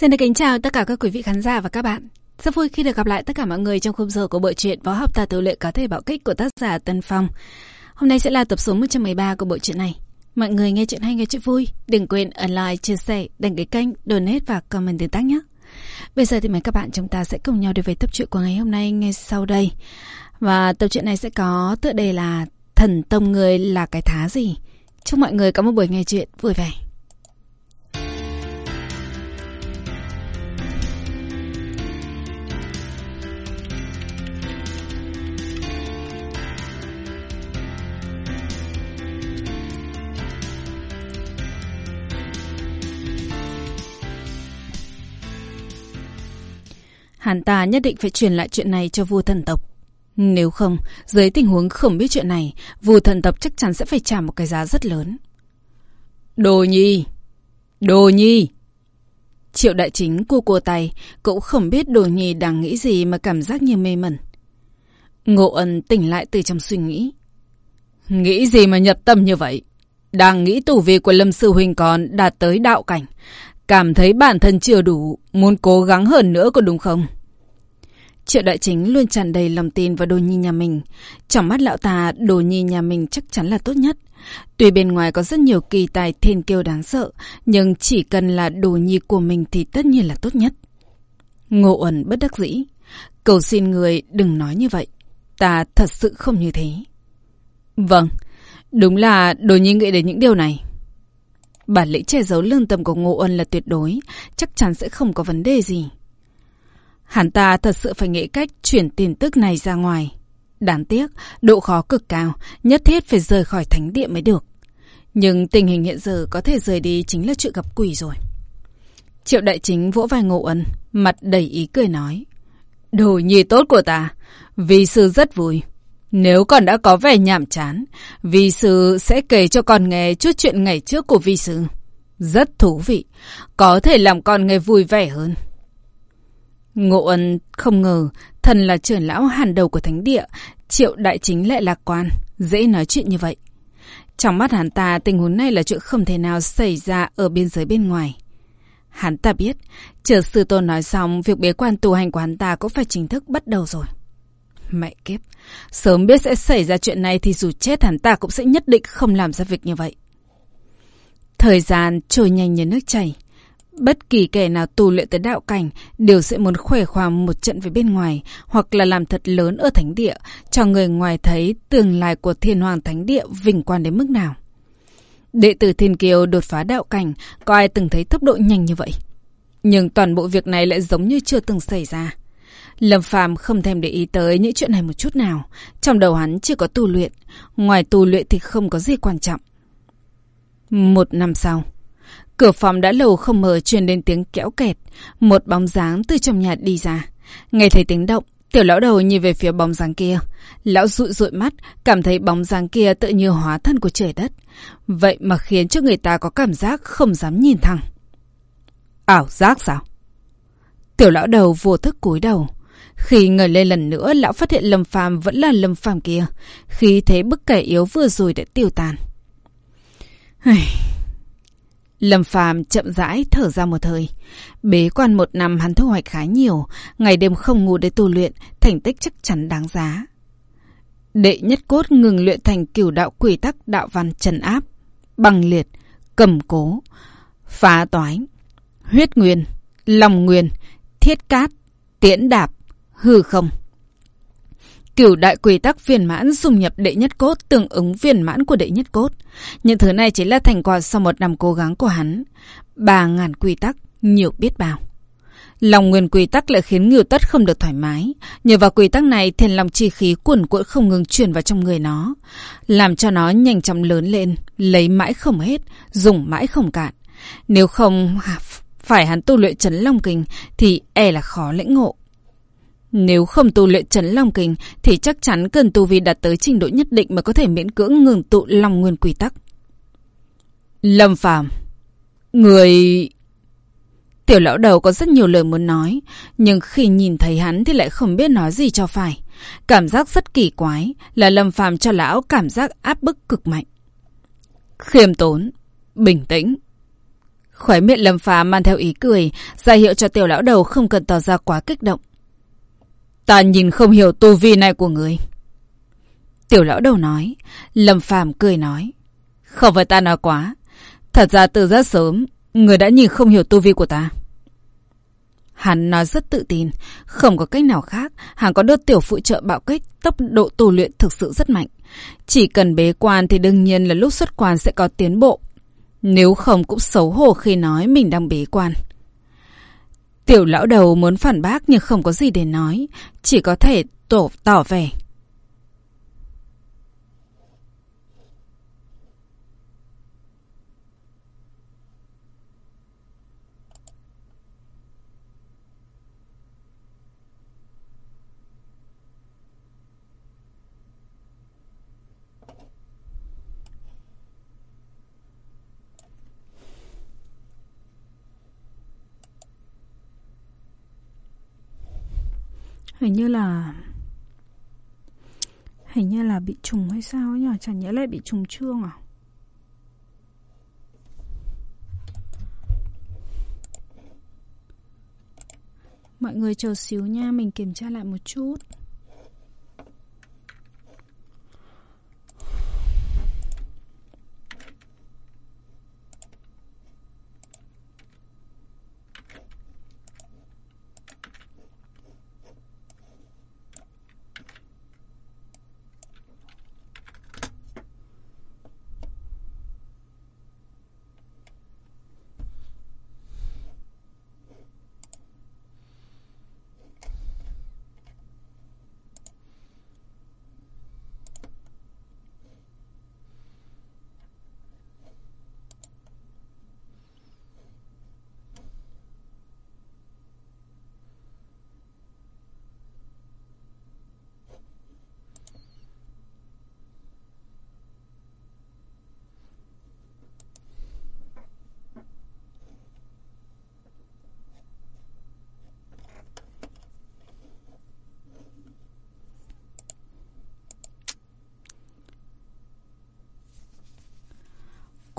Xin được kính chào tất cả các quý vị khán giả và các bạn. Rất vui khi được gặp lại tất cả mọi người trong khung giờ của bộ truyện Võ học tà tử lệ có thể bảo kích của tác giả Tân Phong. Hôm nay sẽ là tập số 113 của bộ truyện này. Mọi người nghe chuyện hay nghe chuyện vui, đừng quên ấn like, chia sẻ, đăng ký kênh, donate và comment tương tác nhé. Bây giờ thì mời các bạn chúng ta sẽ cùng nhau đi về tập truyện của ngày hôm nay ngay sau đây. Và tập truyện này sẽ có tựa đề là Thần Tông Người là cái thá gì? Chúc mọi người có một buổi nghe chuyện vui vẻ. Hắn ta nhất định phải truyền lại chuyện này cho vua thần tộc. Nếu không, dưới tình huống không biết chuyện này, vua thần tộc chắc chắn sẽ phải trả một cái giá rất lớn. Đồ nhi! Đồ nhi! Triệu đại chính cu cua tay, cũng không biết đồ nhi đang nghĩ gì mà cảm giác như mê mẩn. Ngộ ân tỉnh lại từ trong suy nghĩ. Nghĩ gì mà nhập tâm như vậy? Đang nghĩ tù vi của Lâm Sư Huynh còn đạt tới đạo cảnh. Cảm thấy bản thân chưa đủ, muốn cố gắng hơn nữa có đúng không? Triệu đại chính luôn tràn đầy lòng tin vào đồ nhi nhà mình. Trong mắt lão ta, đồ nhi nhà mình chắc chắn là tốt nhất. Tuy bên ngoài có rất nhiều kỳ tài thiên kiêu đáng sợ, nhưng chỉ cần là đồ nhi của mình thì tất nhiên là tốt nhất. Ngộ ẩn bất đắc dĩ. Cầu xin người đừng nói như vậy. Ta thật sự không như thế. Vâng, đúng là đồ nhi nghĩ đến những điều này. Bản lĩnh che giấu lương tâm của Ngô Ân là tuyệt đối, chắc chắn sẽ không có vấn đề gì. Hắn ta thật sự phải nghĩ cách chuyển tin tức này ra ngoài. Đáng tiếc, độ khó cực cao, nhất thiết phải rời khỏi thánh địa mới được. Nhưng tình hình hiện giờ có thể rời đi chính là chuyện gặp quỷ rồi. Triệu đại chính vỗ vai Ngô Ân, mặt đầy ý cười nói. Đồ nhi tốt của ta, vì sư rất vui. Nếu con đã có vẻ nhảm chán, vi sư sẽ kể cho con nghe chút chuyện ngày trước của vi sư. Rất thú vị, có thể làm con nghe vui vẻ hơn. Ngộ ân không ngờ, thần là trưởng lão hàn đầu của thánh địa, triệu đại chính lại lạc quan, dễ nói chuyện như vậy. Trong mắt hắn ta, tình huống này là chuyện không thể nào xảy ra ở biên giới bên ngoài. Hắn ta biết, chờ sư tôn nói xong, việc bế quan tu hành của hắn ta cũng phải chính thức bắt đầu rồi. Mẹ kiếp, sớm biết sẽ xảy ra chuyện này thì dù chết hắn ta cũng sẽ nhất định không làm ra việc như vậy. Thời gian trôi nhanh như nước chảy. Bất kỳ kẻ nào tu luyện tới đạo cảnh đều sẽ muốn khỏe khoang một trận với bên ngoài hoặc là làm thật lớn ở thánh địa cho người ngoài thấy tương lai của thiên hoàng thánh địa vinh quang đến mức nào. Đệ tử Thiên Kiều đột phá đạo cảnh có ai từng thấy tốc độ nhanh như vậy? Nhưng toàn bộ việc này lại giống như chưa từng xảy ra. Lâm Phàm không thèm để ý tới những chuyện này một chút nào. Trong đầu hắn chỉ có tu luyện. Ngoài tu luyện thì không có gì quan trọng. Một năm sau, cửa phòng đã lâu không mở truyền đến tiếng kéo kẹt. Một bóng dáng từ trong nhà đi ra. Nghe thấy tiếng động, tiểu lão đầu nhìn về phía bóng dáng kia. Lão rụi rụi mắt, cảm thấy bóng dáng kia tự như hóa thân của trời đất. Vậy mà khiến cho người ta có cảm giác không dám nhìn thẳng. Ảo giác sao? Tiểu lão đầu vô thức cúi đầu. Khi ngẩng lên lần nữa, lão phát hiện Lâm Phàm vẫn là Lâm Phàm kia. Khi thế bức kẻ yếu vừa rồi đã tiêu tan. Lâm Phàm chậm rãi thở ra một thời. Bế quan một năm hắn thu hoạch khá nhiều, ngày đêm không ngủ để tu luyện, thành tích chắc chắn đáng giá. Đệ nhất cốt ngừng luyện thành cửu đạo quỷ tắc đạo văn trần áp, bằng liệt, cầm cố, phá toái, huyết nguyên, lòng nguyên, thiết cát, tiễn đạp, hư không. Cửu đại quy tắc viên mãn dùng nhập đệ nhất cốt tương ứng viên mãn của đệ nhất cốt. Những thứ này chỉ là thành quả sau một năm cố gắng của hắn. Ba ngàn quy tắc, nhiều biết bao. Lòng nguyên quy tắc lại khiến Ngưu Tất không được thoải mái. Nhờ vào quy tắc này, thiên lòng chi khí cuồn cuộn không ngừng chuyển vào trong người nó. Làm cho nó nhanh chóng lớn lên, lấy mãi không hết, dùng mãi không cạn. Nếu không phải hắn tu luyện chấn long kinh thì e là khó lĩnh ngộ. Nếu không tu luyện chấn long kinh thì chắc chắn cần tu vi đạt tới trình độ nhất định mà có thể miễn cưỡng ngừng tụ long nguyên quy tắc. Lâm Phàm, người Tiểu lão đầu có rất nhiều lời muốn nói, nhưng khi nhìn thấy hắn thì lại không biết nói gì cho phải. Cảm giác rất kỳ quái là Lâm Phàm cho lão cảm giác áp bức cực mạnh. Khiêm tốn, bình tĩnh, Khóe miệng Lâm Phàm mang theo ý cười, ra hiệu cho tiểu lão đầu không cần tỏ ra quá kích động. Ta nhìn không hiểu tu vi này của người. Tiểu lão đầu nói, Lâm Phàm cười nói. Không phải ta nói quá. Thật ra từ rất sớm, người đã nhìn không hiểu tu vi của ta. Hắn nói rất tự tin, không có cách nào khác, hắn có đốt tiểu phụ trợ bạo kích, tốc độ tu luyện thực sự rất mạnh. Chỉ cần bế quan thì đương nhiên là lúc xuất quan sẽ có tiến bộ. Nếu không cũng xấu hổ khi nói mình đang bế quan. Tiểu lão đầu muốn phản bác nhưng không có gì để nói, chỉ có thể tổ tỏ vẻ. Hình như là... Hình như là bị trùng hay sao nhỉ? Chẳng nhẽ lại bị trùng trương à? Mọi người chờ xíu nha, mình kiểm tra lại một chút.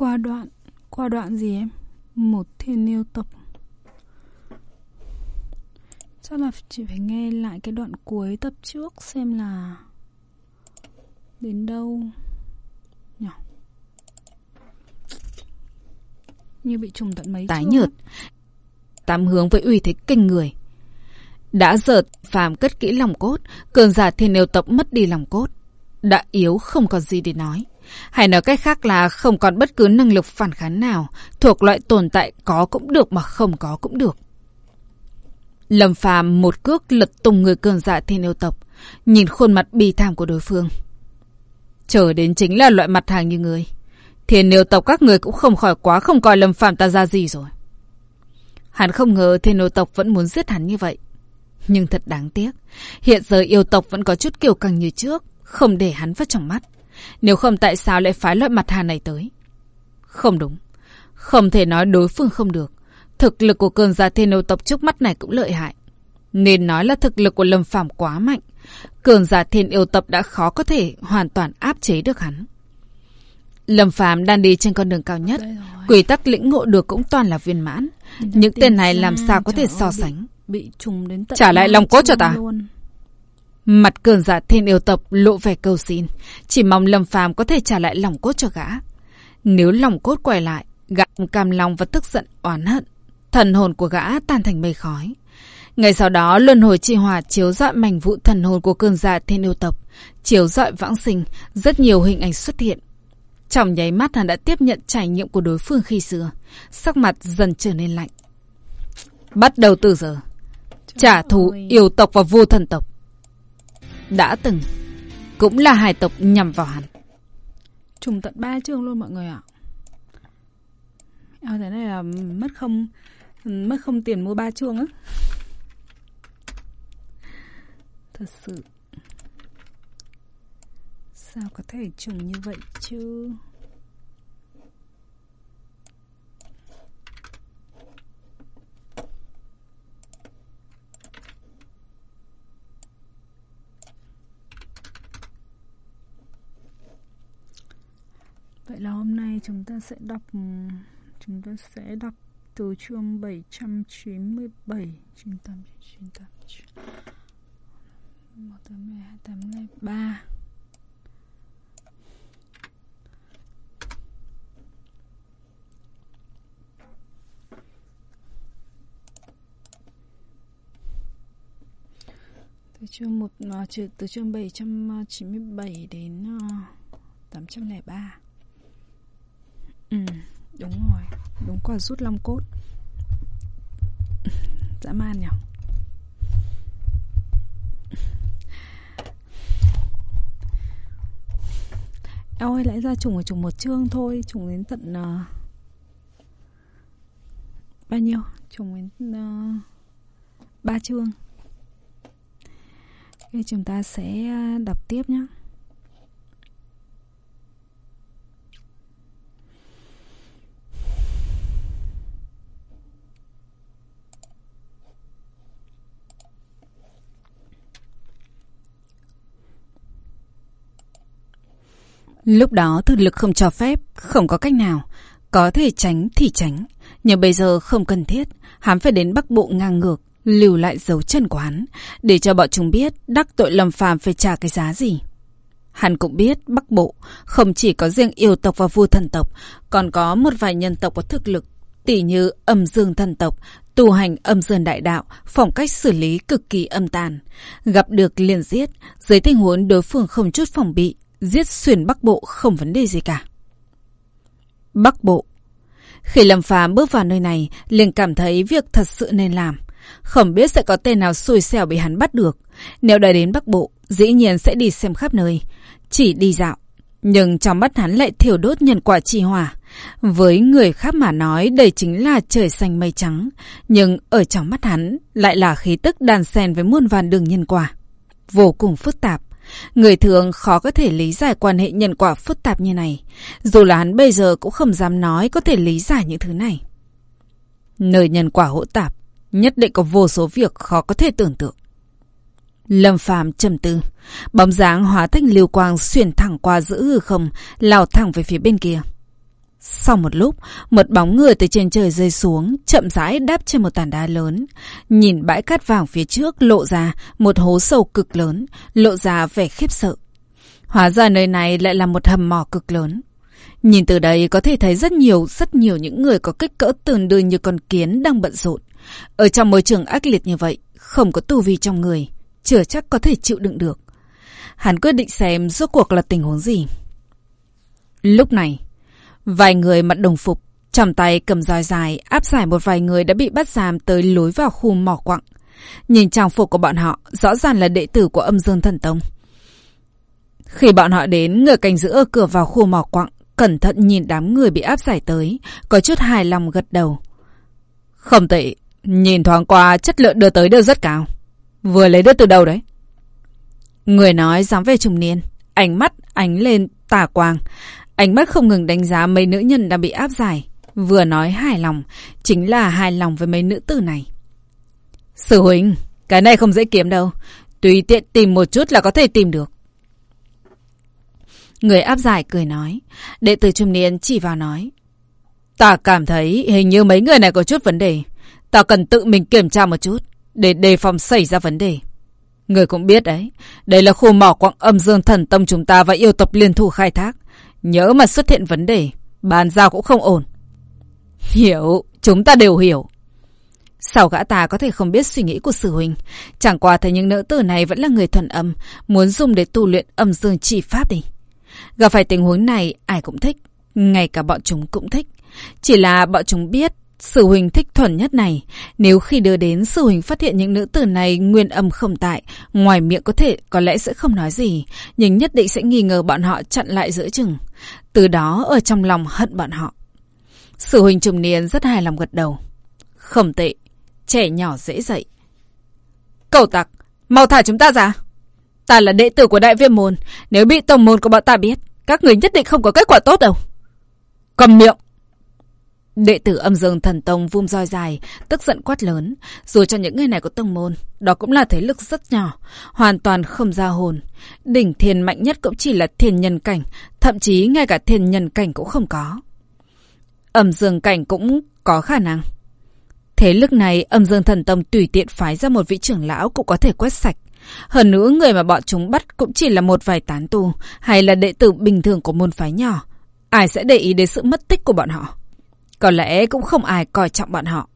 Qua đoạn Qua đoạn gì em? Một thiên yêu tộc. Chắc là chị phải nghe lại cái đoạn cuối tập trước Xem là Đến đâu Nhỉ? Như bị trùng tận mấy Tái nhợt. Tám hướng với uy thế kinh người. Đã giờ phàm cất kỹ lòng cốt Cường giả thiên yêu tộc mất đi lòng cốt. Đã yếu không còn gì để nói hay nói cách khác là không còn bất cứ năng lực phản kháng nào, thuộc loại tồn tại có cũng được mà không có cũng được. Lâm phàm một cước lật tung người cường dạ thiên yêu tộc, nhìn khuôn mặt bi thảm của đối phương. Chờ đến chính là loại mặt hàng như người. Thiên yêu tộc các người cũng không khỏi quá không coi lâm phàm ta ra gì rồi. Hắn không ngờ thiên yêu tộc vẫn muốn giết hắn như vậy. Nhưng thật đáng tiếc, hiện giờ yêu tộc vẫn có chút kiều căng như trước, không để hắn vào trong mắt. Nếu không tại sao lại phái loại mặt hàng này tới? Không đúng. Không thể nói đối phương không được. Thực lực của cơn gia thiên yêu tộc trước mắt này cũng lợi hại. Nên nói là thực lực của Lâm Phàm quá mạnh. Cường giả thiên yêu tập đã khó có thể hoàn toàn áp chế được hắn. Lâm Phàm đang đi trên con đường cao nhất, quy tắc lĩnh ngộ được cũng toàn là viên mãn. Những tên này làm sao có thể so sánh? Bị trùng đến tận Trả lại lòng cốt cho ta. Luôn. Mặt cường giả thiên yêu tộc lộ vẻ cầu xin, chỉ mong Lâm Phàm có thể trả lại lòng cốt cho gã. Nếu lòng cốt quay lại, gã cam lòng và tức giận oán hận, thần hồn của gã tan thành mây khói. Ngày sau đó, luân hồi chi hòa chiếu rọi mảnh vụ thần hồn của cường giả thiên yêu tộc, chiếu rọi vãng sinh, rất nhiều hình ảnh xuất hiện. Trong nháy mắt hắn đã tiếp nhận trải nghiệm của đối phương khi xưa, sắc mặt dần trở nên lạnh. Bắt đầu từ giờ, trả thù yêu tộc và vô thần tộc đã từng cũng là hải tộc nhằm vào hắn. Trùng tận ba chương luôn mọi người ạ. À, thế này là mất không mất không tiền mua ba chương á. Thật sự Sao có thể trùng như vậy chứ? Vậy là hôm nay chúng ta sẽ đọc ừ, chúng ta sẽ đọc từ chương 797 98 98 1 8 2 8 3 từ chương một à, từ chương 797 đến à, 803 Ừ. Đúng rồi. Đúng quả rút long cốt. Dã man nhỉ? Ơi lẽ ra trùng ở trùng một chương thôi. Trùng đến tận uh, Bao nhiêu? Trùng đến uh, ba chương. Thì chúng ta sẽ ờ, đọc tiếp nhé. Lúc đó thực lực không cho phép, không có cách nào. Có thể tránh thì tránh. Nhưng bây giờ không cần thiết. Hắn phải đến Bắc Bộ ngang ngược lưu lại dấu chân của hắn, để cho bọn chúng biết đắc tội lầm Phàm phải trả cái giá gì. Hắn cũng biết Bắc Bộ không chỉ có riêng yêu tộc và vua thần tộc, còn có một vài nhân tộc có thực lực, tỉ như âm dương thần tộc, tu hành âm dương đại đạo, phong cách xử lý cực kỳ âm tàn. Gặp được liền giết, dưới tình huống đối phương không chút phòng bị, giết xuyên Bắc Bộ không vấn đề gì cả. Bắc Bộ Khi Lâm Phàm bước vào nơi này, liền cảm thấy việc thật sự nên làm. Không biết sẽ có tên nào xui xẻo bị hắn bắt được. Nếu đã đến Bắc Bộ, dĩ nhiên sẽ đi xem khắp nơi. Chỉ đi dạo. Nhưng trong mắt hắn lại thiểu đốt nhân quả chi hỏa. Với người khác mà nói đây chính là trời xanh mây trắng. Nhưng ở trong mắt hắn lại là khí tức đàn xen với muôn vàn đường nhân quả. Vô cùng phức tạp. Người thường khó có thể lý giải quan hệ nhân quả phức tạp như này. Dù là hắn bây giờ cũng không dám nói có thể lý giải những thứ này. Nơi nhân quả hỗn tạp, Nhất định có vô số việc khó có thể tưởng tượng. Lâm Phàm trầm tư, bóng dáng hóa thành lưu quang xuyên thẳng qua giữa hư không, lao thẳng về phía bên kia. Sau một lúc, một bóng người từ trên trời rơi xuống, chậm rãi đáp trên một tảng đá lớn. Nhìn bãi cát vàng phía trước lộ ra một hố sâu cực lớn, lộ ra vẻ khiếp sợ. Hóa ra nơi này lại là một hầm mỏ cực lớn. Nhìn từ đây có thể thấy rất nhiều, rất nhiều những người có kích cỡ tương đương như con kiến đang bận rộn. Ở trong môi trường ác liệt như vậy, không có tu vi trong người, chưa chắc có thể chịu đựng được. Hắn quyết định xem rốt cuộc là tình huống gì. Lúc này, vài người mặc đồng phục, trong tay cầm roi dài áp giải một vài người đã bị bắt giam tới lối vào khu mỏ quặng. Nhìn trang phục của bọn họ, rõ ràng là đệ tử của âm dương thần tông. Khi bọn họ đến, người canh giữ ở cửa vào khu mỏ quặng, cẩn thận nhìn đám người bị áp giải tới, có chút hài lòng gật đầu. Không tệ, Nhìn thoáng qua chất lượng đưa tới đều rất cao. Vừa lấy được từ đâu đấy? Người nói dám về trùng niên. Ánh mắt ánh lên tà quang. Ánh mắt không ngừng đánh giá mấy nữ nhân đang bị áp giải. Vừa nói hài lòng. Chính là hài lòng với mấy nữ tử này. Sư huynh, cái này không dễ kiếm đâu. Tùy tiện tìm một chút là có thể tìm được. Người áp giải cười nói. Đệ tử trung niên chỉ vào nói. Ta cảm thấy hình như mấy người này có chút vấn đề. Ta cần tự mình kiểm tra một chút, để đề phòng xảy ra vấn đề. Người cũng biết đấy, đây là khu mỏ quặng âm dương thần tông chúng ta và yêu tộc liên thủ khai thác. Nhớ mà xuất hiện vấn đề, bàn giao cũng không ổn. Hiểu, chúng ta đều hiểu. Sao gã ta có thể không biết suy nghĩ của sư huynh? Chẳng qua thấy những nữ tử này vẫn là người thuần âm, muốn dùng để tu luyện âm dương chỉ pháp đi. Gặp phải tình huống này, ai cũng thích. Ngay cả bọn chúng cũng thích. Chỉ là bọn chúng biết Sư huynh thích thuần nhất này, nếu khi đưa đến sư huynh phát hiện những nữ tử này nguyên âm không tại, ngoài miệng có thể có lẽ sẽ không nói gì, nhưng nhất định sẽ nghi ngờ bọn họ chặn lại giữa chừng. Từ đó ở trong lòng hận bọn họ. Sư huynh trùng niên rất hài lòng gật đầu. Không tệ, trẻ nhỏ dễ dậy. Cầu tặc, mau thả chúng ta ra. Ta là đệ tử của đại viêm môn, nếu bị tổng môn của bọn ta biết, các người nhất định không có kết quả tốt đâu. Cầm miệng! Đệ tử âm dương thần tông vung roi dài, tức giận quát lớn. Dù cho những người này có tông môn, đó cũng là thế lực rất nhỏ, hoàn toàn không ra hồn. Đỉnh thiền mạnh nhất cũng chỉ là thiền nhân cảnh, thậm chí ngay cả thiền nhân cảnh cũng không có. Âm dương cảnh cũng có khả năng, Thế lực này âm dương thần tông tùy tiện phái ra một vị trưởng lão cũng có thể quét sạch. Hơn nữa người mà bọn chúng bắt cũng chỉ là một vài tán tu hay là đệ tử bình thường của môn phái nhỏ. Ai sẽ để ý đến sự mất tích của bọn họ? Có lẽ cũng không ai coi trọng bọn họ.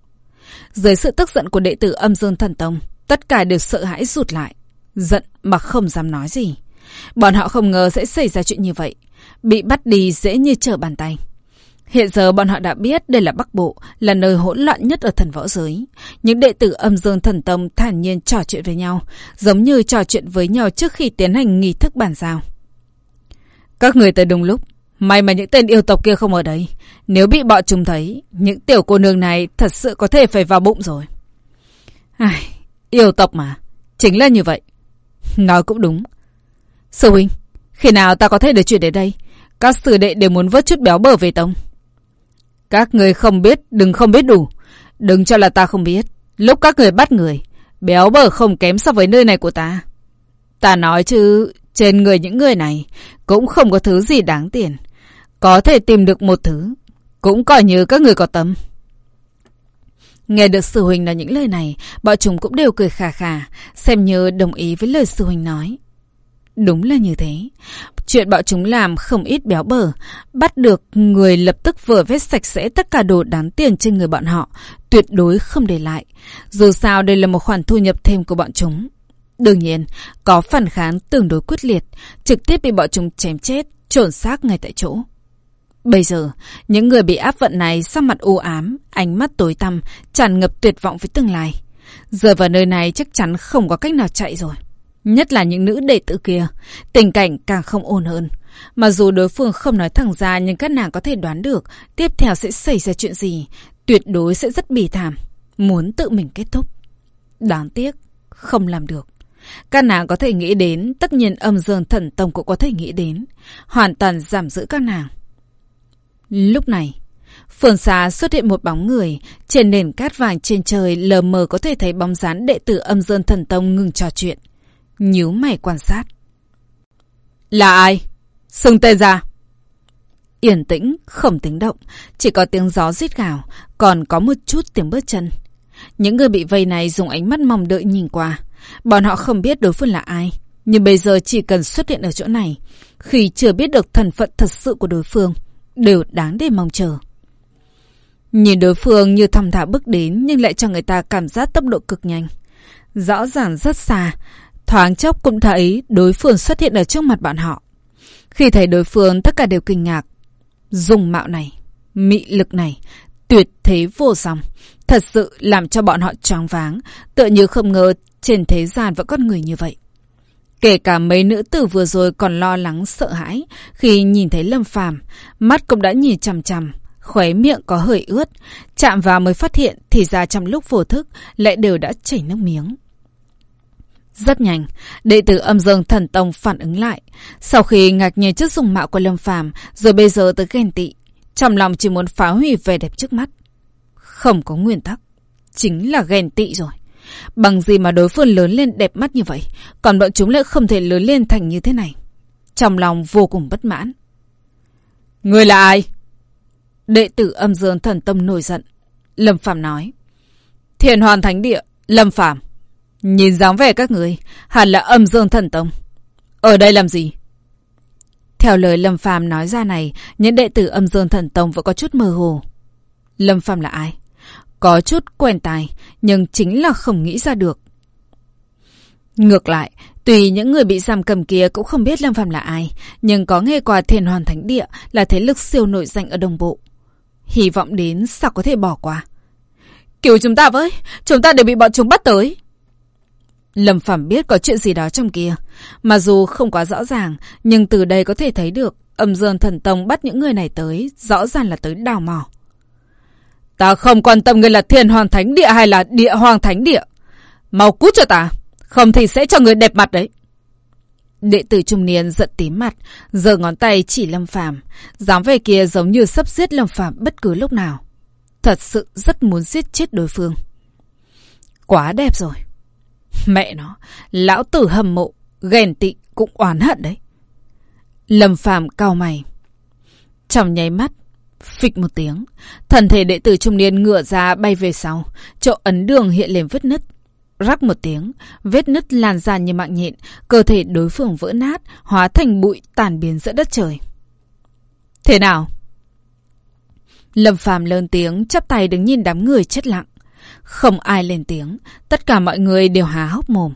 Dưới sự tức giận của đệ tử âm dương thần tông, tất cả đều sợ hãi rụt lại. Giận mà không dám nói gì. Bọn họ không ngờ sẽ xảy ra chuyện như vậy. Bị bắt đi dễ như trở bàn tay. Hiện giờ bọn họ đã biết đây là Bắc Bộ, là nơi hỗn loạn nhất ở thần võ giới. Những đệ tử âm dương thần tông thản nhiên trò chuyện với nhau, giống như trò chuyện với nhau trước khi tiến hành nghi thức bàn giao. Các người tới đúng lúc, may mà những tên yêu tộc kia không ở đấy Nếu bị bọn chúng thấy, những tiểu cô nương này thật sự có thể phải vào bụng rồi. Ai, yêu tộc mà, chính là như vậy. Nói cũng đúng. Sư huynh, khi nào ta có thể được chuyển đến đây? Các sư đệ đều muốn vớt chút béo bở về tông. Các người không biết, đừng không biết đủ. Đừng cho là ta không biết. Lúc các người bắt người, béo bở không kém so với nơi này của ta. Ta nói chứ, trên người những người này cũng không có thứ gì đáng tiền. Có thể tìm được một thứ, cũng coi như các người có tâm. Nghe được sư huynh nói những lời này, bọn chúng cũng đều cười khà khà, xem như đồng ý với lời sư huynh nói. Đúng là như thế. Chuyện bọn chúng làm không ít béo bở, bắt được người lập tức vừa vết sạch sẽ tất cả đồ đáng tiền trên người bọn họ, tuyệt đối không để lại. Dù sao đây là một khoản thu nhập thêm của bọn chúng. Đương nhiên, có phản kháng tương đối quyết liệt, trực tiếp bị bọn chúng chém chết, trổn xác ngay tại chỗ. Bây giờ, những người bị áp vận này sắc mặt u ám, ánh mắt tối tăm, tràn ngập tuyệt vọng với tương lai. Giờ vào nơi này chắc chắn không có cách nào chạy rồi. Nhất là những nữ đệ tử kia, tình cảnh càng không ổn hơn. Mà dù đối phương không nói thẳng ra nhưng các nàng có thể đoán được tiếp theo sẽ xảy ra chuyện gì, tuyệt đối sẽ rất bỉ thảm, muốn tự mình kết thúc. Đáng tiếc, không làm được. Các nàng có thể nghĩ đến, tất nhiên âm dương thần tông cũng có thể nghĩ đến, hoàn toàn giảm giữ các nàng. Lúc này, phường xa xuất hiện một bóng người, trên nền cát vàng trên trời lờ mờ có thể thấy bóng dáng đệ tử âm dương thần tông ngừng trò chuyện nhíu mày quan sát. Là ai? Xưng tên ra. Yên tĩnh, không tiếng động, chỉ có tiếng gió rít gào, còn có một chút tiếng bước chân. Những người bị vây này dùng ánh mắt mong đợi nhìn qua. Bọn họ không biết đối phương là ai, nhưng bây giờ chỉ cần xuất hiện ở chỗ này, khi chưa biết được thần phận thật sự của đối phương, đều đáng để mong chờ. Nhìn đối phương như thầm thả bước đến nhưng lại cho người ta cảm giác tốc độ cực nhanh. Rõ ràng rất xa, Thoáng chốc cũng thấy đối phương xuất hiện ở trước mặt bọn họ. Khi thấy đối phương tất cả đều kinh ngạc. Dùng mạo này, mị lực này, tuyệt thế vô song. Thật sự làm cho bọn họ choáng váng, tựa như không ngờ trên thế gian vẫn có người như vậy. Kể cả mấy nữ tử vừa rồi còn lo lắng sợ hãi khi nhìn thấy Lâm Phàm, mắt cũng đã nhìn chằm chằm, khóe miệng có hơi ướt, chạm vào mới phát hiện thì ra trong lúc vô thức lại đều đã chảy nước miếng. Rất nhanh, đệ tử âm dương thần tông phản ứng lại. Sau khi ngạc nhiên trước dùng mạo của Lâm Phàm, rồi bây giờ tới ghen tị, trong lòng chỉ muốn phá hủy vẻ đẹp trước mắt. Không có nguyên tắc, chính là ghen tị rồi. Bằng gì mà đối phương lớn lên đẹp mắt như vậy, còn bọn chúng lại không thể lớn lên thành như thế này. Trong lòng vô cùng bất mãn. Người là ai? Đệ tử âm dương thần tông nổi giận. Lâm Phàm nói. Thiền hoàn thánh địa, Lâm Phàm Nhìn dáng vẻ các người, hẳn là âm dương thần tông. Ở đây làm gì? Theo lời Lâm Phàm nói ra này, những đệ tử âm dương thần tông vẫn có chút mơ hồ. Lâm Phàm là ai? Có chút quen tài, nhưng chính là không nghĩ ra được. Ngược lại, tùy những người bị giam cầm kia cũng không biết Lâm Phàm là ai, nhưng có nghe qua Thiền Hoàn Thánh Địa là thế lực siêu nổi danh ở đồng Bộ. Hy vọng đến sao có thể bỏ qua. Cứu chúng ta với, chúng ta đều bị bọn chúng bắt tới. Lâm Phàm biết có chuyện gì đó trong kia. Mà dù không quá rõ ràng, nhưng từ đây có thể thấy được âm dương thần tông bắt những người này tới, rõ ràng là tới đào mỏ. Ta không quan tâm người là thiên hoàng thánh địa hay là địa hoàng thánh địa. Mau cút cho ta, không thì sẽ cho người đẹp mặt đấy. Đệ tử trung niên giận tím mặt, giơ ngón tay chỉ Lâm Phàm, dáng vẻ kia giống như sắp giết Lâm Phàm bất cứ lúc nào. Thật sự rất muốn giết chết đối phương. Quá đẹp rồi. Mẹ nó, lão tử hâm mộ, ghen tị cũng oán hận đấy. Lâm Phàm cao mày. Trong nháy mắt, Phịch một tiếng, thần thể đệ tử trung niên ngựa ra bay về sau, chỗ ấn đường hiện lên vết nứt. Rắc một tiếng, vết nứt lan ra như mạng nhện, cơ thể đối phương vỡ nát, hóa thành bụi tàn biến giữa đất trời. Thế nào? Lâm Phàm lớn tiếng, chắp tay đứng nhìn đám người chết lặng. Không ai lên tiếng, tất cả mọi người đều há hốc mồm.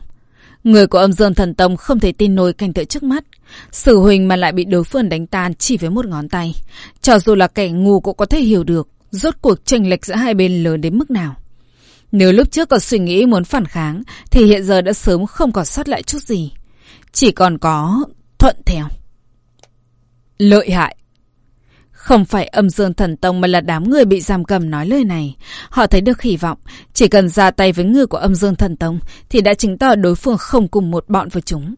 Người của âm dương thần tông không thể tin nổi cảnh tượng trước mắt. Sử huỳnh mà lại bị đối phương đánh tan chỉ với một ngón tay. Cho dù là kẻ ngu cũng có thể hiểu được rốt cuộc tranh lệch giữa hai bên lớn đến mức nào. Nếu lúc trước còn suy nghĩ muốn phản kháng thì hiện giờ đã sớm không còn sót lại chút gì. Chỉ còn có thuận theo. Lợi hại. Không phải âm dương thần tông mà là đám người bị giam cầm nói lời này. Họ thấy được hy vọng, chỉ cần ra tay với người của âm dương thần tông thì đã chứng tỏ đối phương không cùng một bọn với chúng.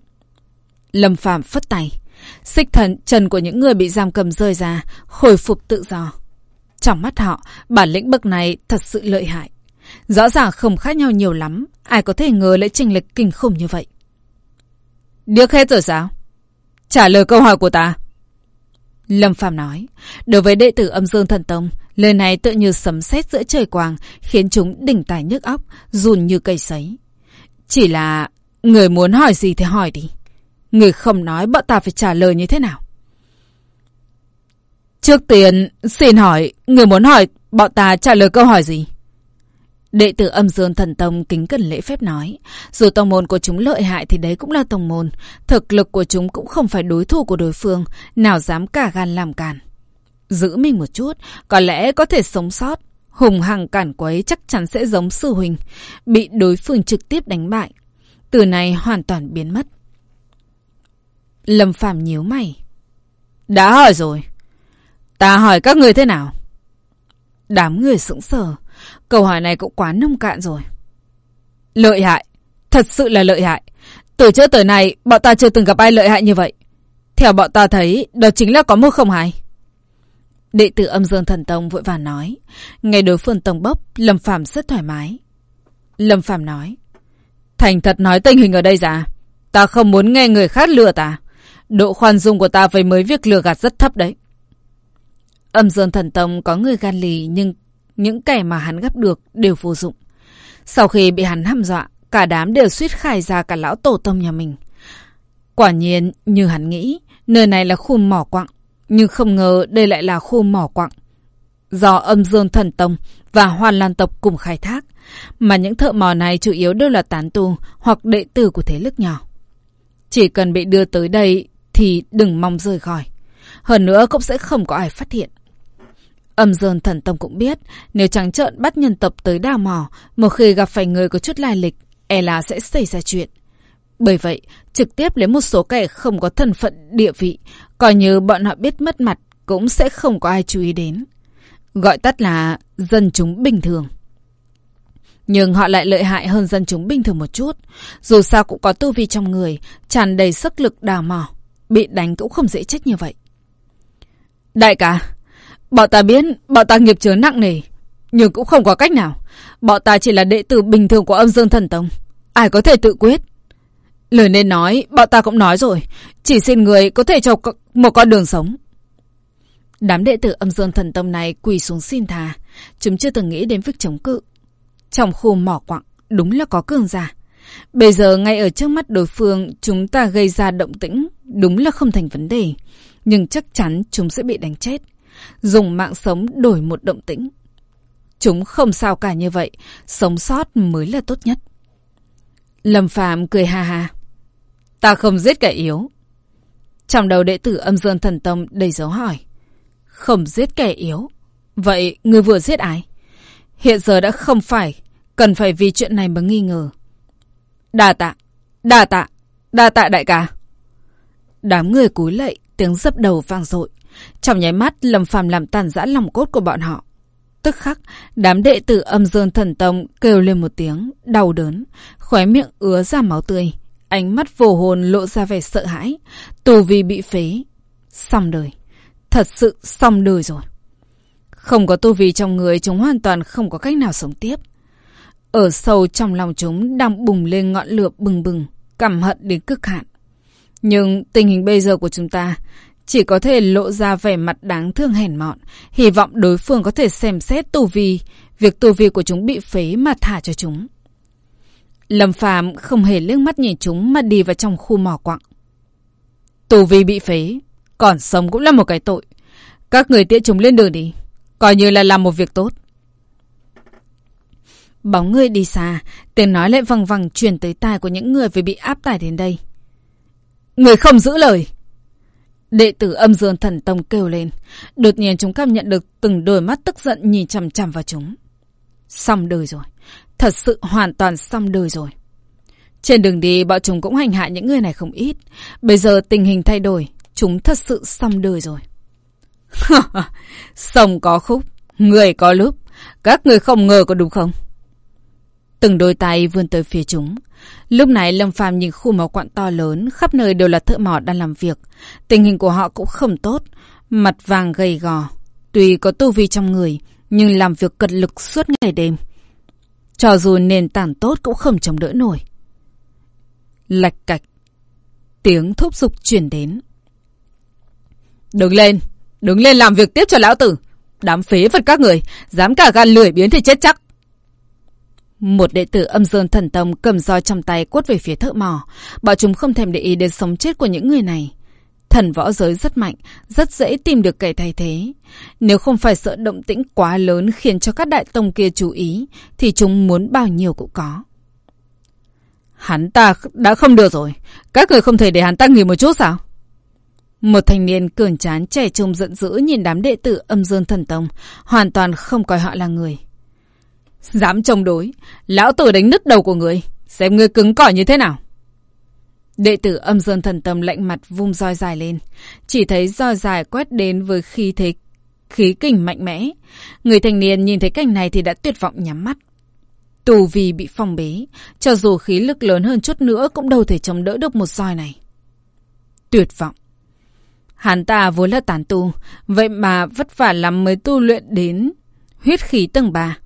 Lâm Phạm phất tay. Xích thần trần của những người bị giam cầm rơi ra, hồi phục tự do. Trong mắt họ, bản lĩnh bậc này thật sự lợi hại. Rõ ràng không khác nhau nhiều lắm, ai có thể ngờ lại trình lệch kinh khủng như vậy. Điếc hết rồi sao? Trả lời câu hỏi của ta. Lâm Phàm nói, đối với đệ tử âm dương thần tông, lời này tự như sấm sét giữa trời quang, khiến chúng đỉnh tài nhức óc, run như cây sấy. Chỉ là, người muốn hỏi gì thì hỏi đi. Người không nói bọn ta phải trả lời như thế nào. Trước tiên, xin hỏi, người muốn hỏi bọn ta trả lời câu hỏi gì? Đệ tử âm dương thần tông kính cần lễ phép nói. Dù tông môn của chúng lợi hại thì đấy cũng là tông môn. Thực lực của chúng cũng không phải đối thủ của đối phương. Nào dám cả gan làm càn. Giữ mình một chút, có lẽ có thể sống sót. Hùng hằng cản quấy chắc chắn sẽ giống sư huynh. Bị đối phương trực tiếp đánh bại. Từ này hoàn toàn biến mất. Lâm Phàm nhíu mày. Đã hỏi rồi. Ta hỏi các người thế nào? Đám người sững sờ. Câu hỏi này cũng quá nông cạn rồi. Lợi hại. Thật sự là lợi hại. Từ trước tới nay, bọn ta chưa từng gặp ai lợi hại như vậy. Theo bọn ta thấy, đó chính là có mức không hay. Đệ tử âm dương thần tông vội vàng nói. Ngày đối phương tông bốc, Lâm Phàm rất thoải mái. Lâm Phàm nói. Thành thật nói tình hình ở đây ra. Ta không muốn nghe người khác lừa ta. Độ khoan dung của ta với mấy việc lừa gạt rất thấp đấy. Âm dương thần tông có người gan lì nhưng những kẻ mà hắn gấp được đều vô dụng. Sau khi bị hắn hăm dọa, cả đám đều suýt khai ra cả lão tổ tông nhà mình. Quả nhiên, như hắn nghĩ, nơi này là khu mỏ quặng, nhưng không ngờ đây lại là khu mỏ quặng. Do âm dương thần tông và hoàn lan tộc cùng khai thác, mà những thợ mỏ này chủ yếu đều là tán tu hoặc đệ tử của thế lực nhỏ. Chỉ cần bị đưa tới đây thì đừng mong rời khỏi. Hơn nữa cũng sẽ không có ai phát hiện. Âm dơn thần tông cũng biết, nếu trắng trợn bắt nhân tộc tới đào mỏ, một khi gặp phải người có chút lai lịch, e là sẽ xảy ra chuyện. Bởi vậy, trực tiếp lấy một số kẻ không có thân phận địa vị, coi như bọn họ biết mất mặt, cũng sẽ không có ai chú ý đến. Gọi tắt là dân chúng bình thường. Nhưng họ lại lợi hại hơn dân chúng bình thường một chút. Dù sao cũng có tu vi trong người, tràn đầy sức lực đào mỏ. Bị đánh cũng không dễ chết như vậy. Đại ca, Bọn ta biết, bọn ta nghiệp chướng nặng nề, nhưng cũng không có cách nào. Bọn ta chỉ là đệ tử bình thường của âm dương thần tông. Ai có thể tự quyết? Lời nên nói, bọn ta cũng nói rồi. Chỉ xin người có thể cho một con đường sống. Đám đệ tử âm dương thần tông này quỳ xuống xin thà. Chúng chưa từng nghĩ đến việc chống cự. Trong khu mỏ quặng, đúng là có cường giả. Bây giờ ngay ở trước mắt đối phương, chúng ta gây ra động tĩnh, đúng là không thành vấn đề. Nhưng chắc chắn chúng sẽ bị đánh chết dùng mạng sống đổi một động tĩnh. Chúng không sao cả như vậy, sống sót mới là tốt nhất. Lâm Phàm cười ha ha. Ta không giết kẻ yếu. Trong đầu đệ tử âm dương thần tông đầy dấu hỏi. Không giết kẻ yếu. Vậy người vừa giết ai? Hiện giờ đã không phải, cần phải vì chuyện này mà nghi ngờ. Đà tạ, đà tạ, đà tạ đại ca. Đám người cúi lạy, tiếng dập đầu vang dội trong nháy mắt, Lâm Phàm làm tàn giã lòng cốt của bọn họ. Tức khắc, đám đệ tử âm dương thần tông kêu lên một tiếng, đau đớn, khóe miệng ứa ra máu tươi, ánh mắt vô hồn lộ ra vẻ sợ hãi, tù vì bị phế. Xong đời. Thật sự xong đời rồi. Không có tu vi trong người, chúng hoàn toàn không có cách nào sống tiếp. Ở sâu trong lòng chúng đang bùng lên ngọn lửa bừng bừng, căm hận đến cực hạn. Nhưng tình hình bây giờ của chúng ta chỉ có thể lộ ra vẻ mặt đáng thương hèn mọn, hy vọng đối phương có thể xem xét tù vi, việc tù vi của chúng bị phế mà thả cho chúng. Lâm Phàm không hề liếc mắt nhìn chúng mà đi vào trong khu mỏ quặng. Tù vi bị phế, còn sống cũng là một cái tội. Các người tiễn chúng lên đường đi, coi như là làm một việc tốt. Bóng người đi xa, tiếng nói lại văng văng truyền tới tai của những người vừa bị áp tải đến đây. Người không giữ lời! Đệ tử âm dương thần tông kêu lên. Đột nhiên chúng cảm nhận được từng đôi mắt tức giận nhìn chằm chằm vào chúng. Xong đời rồi. Thật sự hoàn toàn xong đời rồi. Trên đường đi bọn chúng cũng hành hạ những người này không ít. Bây giờ tình hình thay đổi. Chúng thật sự xong đời rồi. Sông có khúc. Người có lúc. Các người không ngờ có đúng không? Từng đôi tay vươn tới phía chúng. Lúc này Lâm Phàm nhìn khu mỏ quặng to lớn, khắp nơi đều là thợ mỏ đang làm việc. Tình hình của họ cũng không tốt, mặt vàng gầy gò. Tuy có tu vi trong người, nhưng làm việc cật lực suốt ngày đêm. Cho dù nền tảng tốt cũng không chống đỡ nổi. Lạch cạch. Tiếng thúc giục chuyển đến. Đứng lên, đứng lên làm việc tiếp cho lão tử. Đám phế vật các người, dám cả gan lười biến thì chết chắc. Một đệ tử âm dương thần tông cầm roi trong tay quất về phía thợ mỏ. bảo chúng không thèm để ý đến sống chết của những người này. Thần võ giới rất mạnh, rất dễ tìm được kẻ thay thế. Nếu không phải sợ động tĩnh quá lớn khiến cho các đại tông kia chú ý, thì chúng muốn bao nhiêu cũng có. Hắn ta đã không được rồi. Các người không thể để hắn ta nghỉ một chút sao? Một thanh niên cường chán trẻ trung giận dữ nhìn đám đệ tử âm dương thần tông, hoàn toàn không coi họ là người. Dám chống đối, lão tử đánh nứt đầu của người, xem ngươi cứng cỏi như thế nào. Đệ tử âm dương thần tâm lạnh mặt vung roi dài lên, chỉ thấy roi dài quét đến với khí thế khí kình mạnh mẽ. Người thanh niên nhìn thấy cảnh này thì đã tuyệt vọng nhắm mắt. Tù vì bị phong bế, cho dù khí lực lớn hơn chút nữa cũng đâu thể chống đỡ được một roi này. Tuyệt vọng. Hắn ta vốn là tàn tu, vậy mà vất vả lắm mới tu luyện đến huyết khí tầng 3.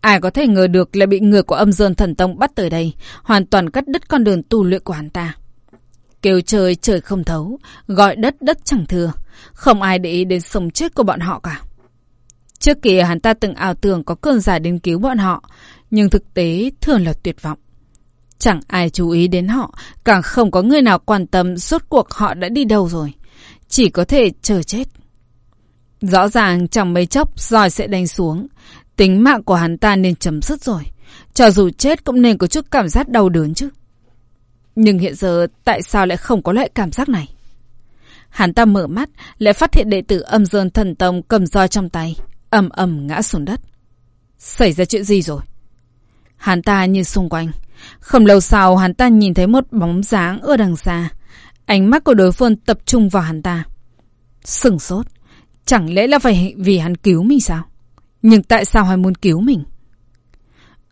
Ai có thể ngờ được là bị người của âm dương thần tông bắt tới đây, hoàn toàn cắt đứt con đường tu luyện của hắn ta. Kêu trời trời không thấu, gọi đất đất chẳng thừa, không ai để ý đến sống chết của bọn họ cả. Trước kia hắn ta từng ảo tưởng có cơn giả đến cứu bọn họ, nhưng thực tế thường là tuyệt vọng. Chẳng ai chú ý đến họ, càng không có người nào quan tâm rốt cuộc họ đã đi đâu rồi. Chỉ có thể chờ chết. Rõ ràng chẳng mấy chốc roi sẽ đánh xuống, Tính mạng của hắn ta nên chấm dứt rồi. Cho dù chết cũng nên có chút cảm giác đau đớn chứ. Nhưng hiện giờ tại sao lại không có loại cảm giác này? Hắn ta mở mắt, lại phát hiện đệ tử âm dương thần tông cầm roi trong tay, ầm ầm ngã xuống đất. Xảy ra chuyện gì rồi? Hắn ta nhìn xung quanh. Không lâu sau, hắn ta nhìn thấy một bóng dáng ở đằng xa. Ánh mắt của đối phương tập trung vào hắn ta. Sừng sốt. Chẳng lẽ là phải vì hắn cứu mình sao? Nhưng tại sao hắn muốn cứu mình?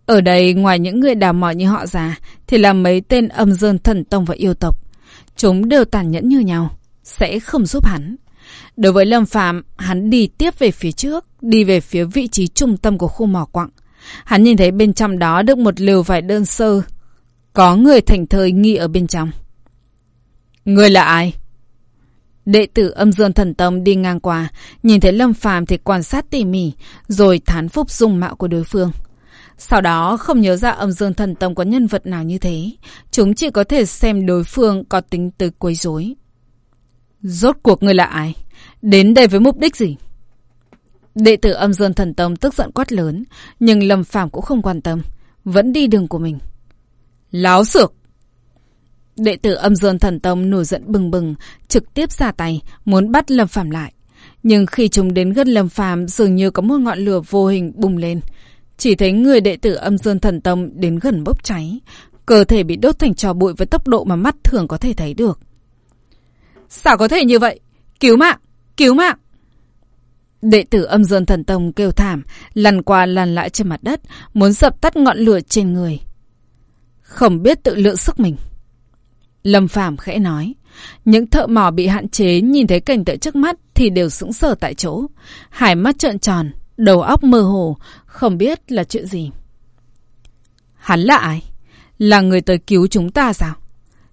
Ở đây ngoài những người đào mỏ như họ già thì là mấy tên âm dương thần tông và yêu tộc. Chúng đều tàn nhẫn như nhau, sẽ không giúp hắn. Đối với Lâm Phạm, hắn đi tiếp về phía trước, đi về phía vị trí trung tâm của khu mỏ quặng. Hắn nhìn thấy bên trong đó được một liều vải đơn sơ. Có người thành thời nghi ở bên trong. Người là ai? Đệ tử âm dương thần tông đi ngang qua, nhìn thấy Lâm Phàm thì quan sát tỉ mỉ, rồi thán phục dung mạo của đối phương. Sau đó không nhớ ra âm dương thần tông có nhân vật nào như thế, chúng chỉ có thể xem đối phương có tính từ quấy rối. Rốt cuộc người là ai? Đến đây với mục đích gì? Đệ tử âm dương thần tông tức giận quát lớn, nhưng Lâm Phàm cũng không quan tâm, vẫn đi đường của mình. Láo xược! Đệ tử âm dương thần tông nổi giận bừng bừng, trực tiếp ra tay, muốn bắt Lâm Phàm lại. Nhưng khi chúng đến gần Lâm Phàm dường như có một ngọn lửa vô hình bùng lên. Chỉ thấy người đệ tử âm dương thần tông đến gần bốc cháy. Cơ thể bị đốt thành trò bụi với tốc độ mà mắt thường có thể thấy được. Sao có thể như vậy? Cứu mạng! Cứu mạng! Đệ tử âm dương thần tông kêu thảm, lăn qua lăn lại trên mặt đất, muốn dập tắt ngọn lửa trên người. Không biết tự lượng sức mình. Lâm Phàm khẽ nói. Những thợ mỏ bị hạn chế nhìn thấy cảnh tượng trước mắt thì đều sững sờ tại chỗ. Hải mắt trợn tròn, đầu óc mơ hồ, không biết là chuyện gì. Hắn là ai? Là người tới cứu chúng ta sao?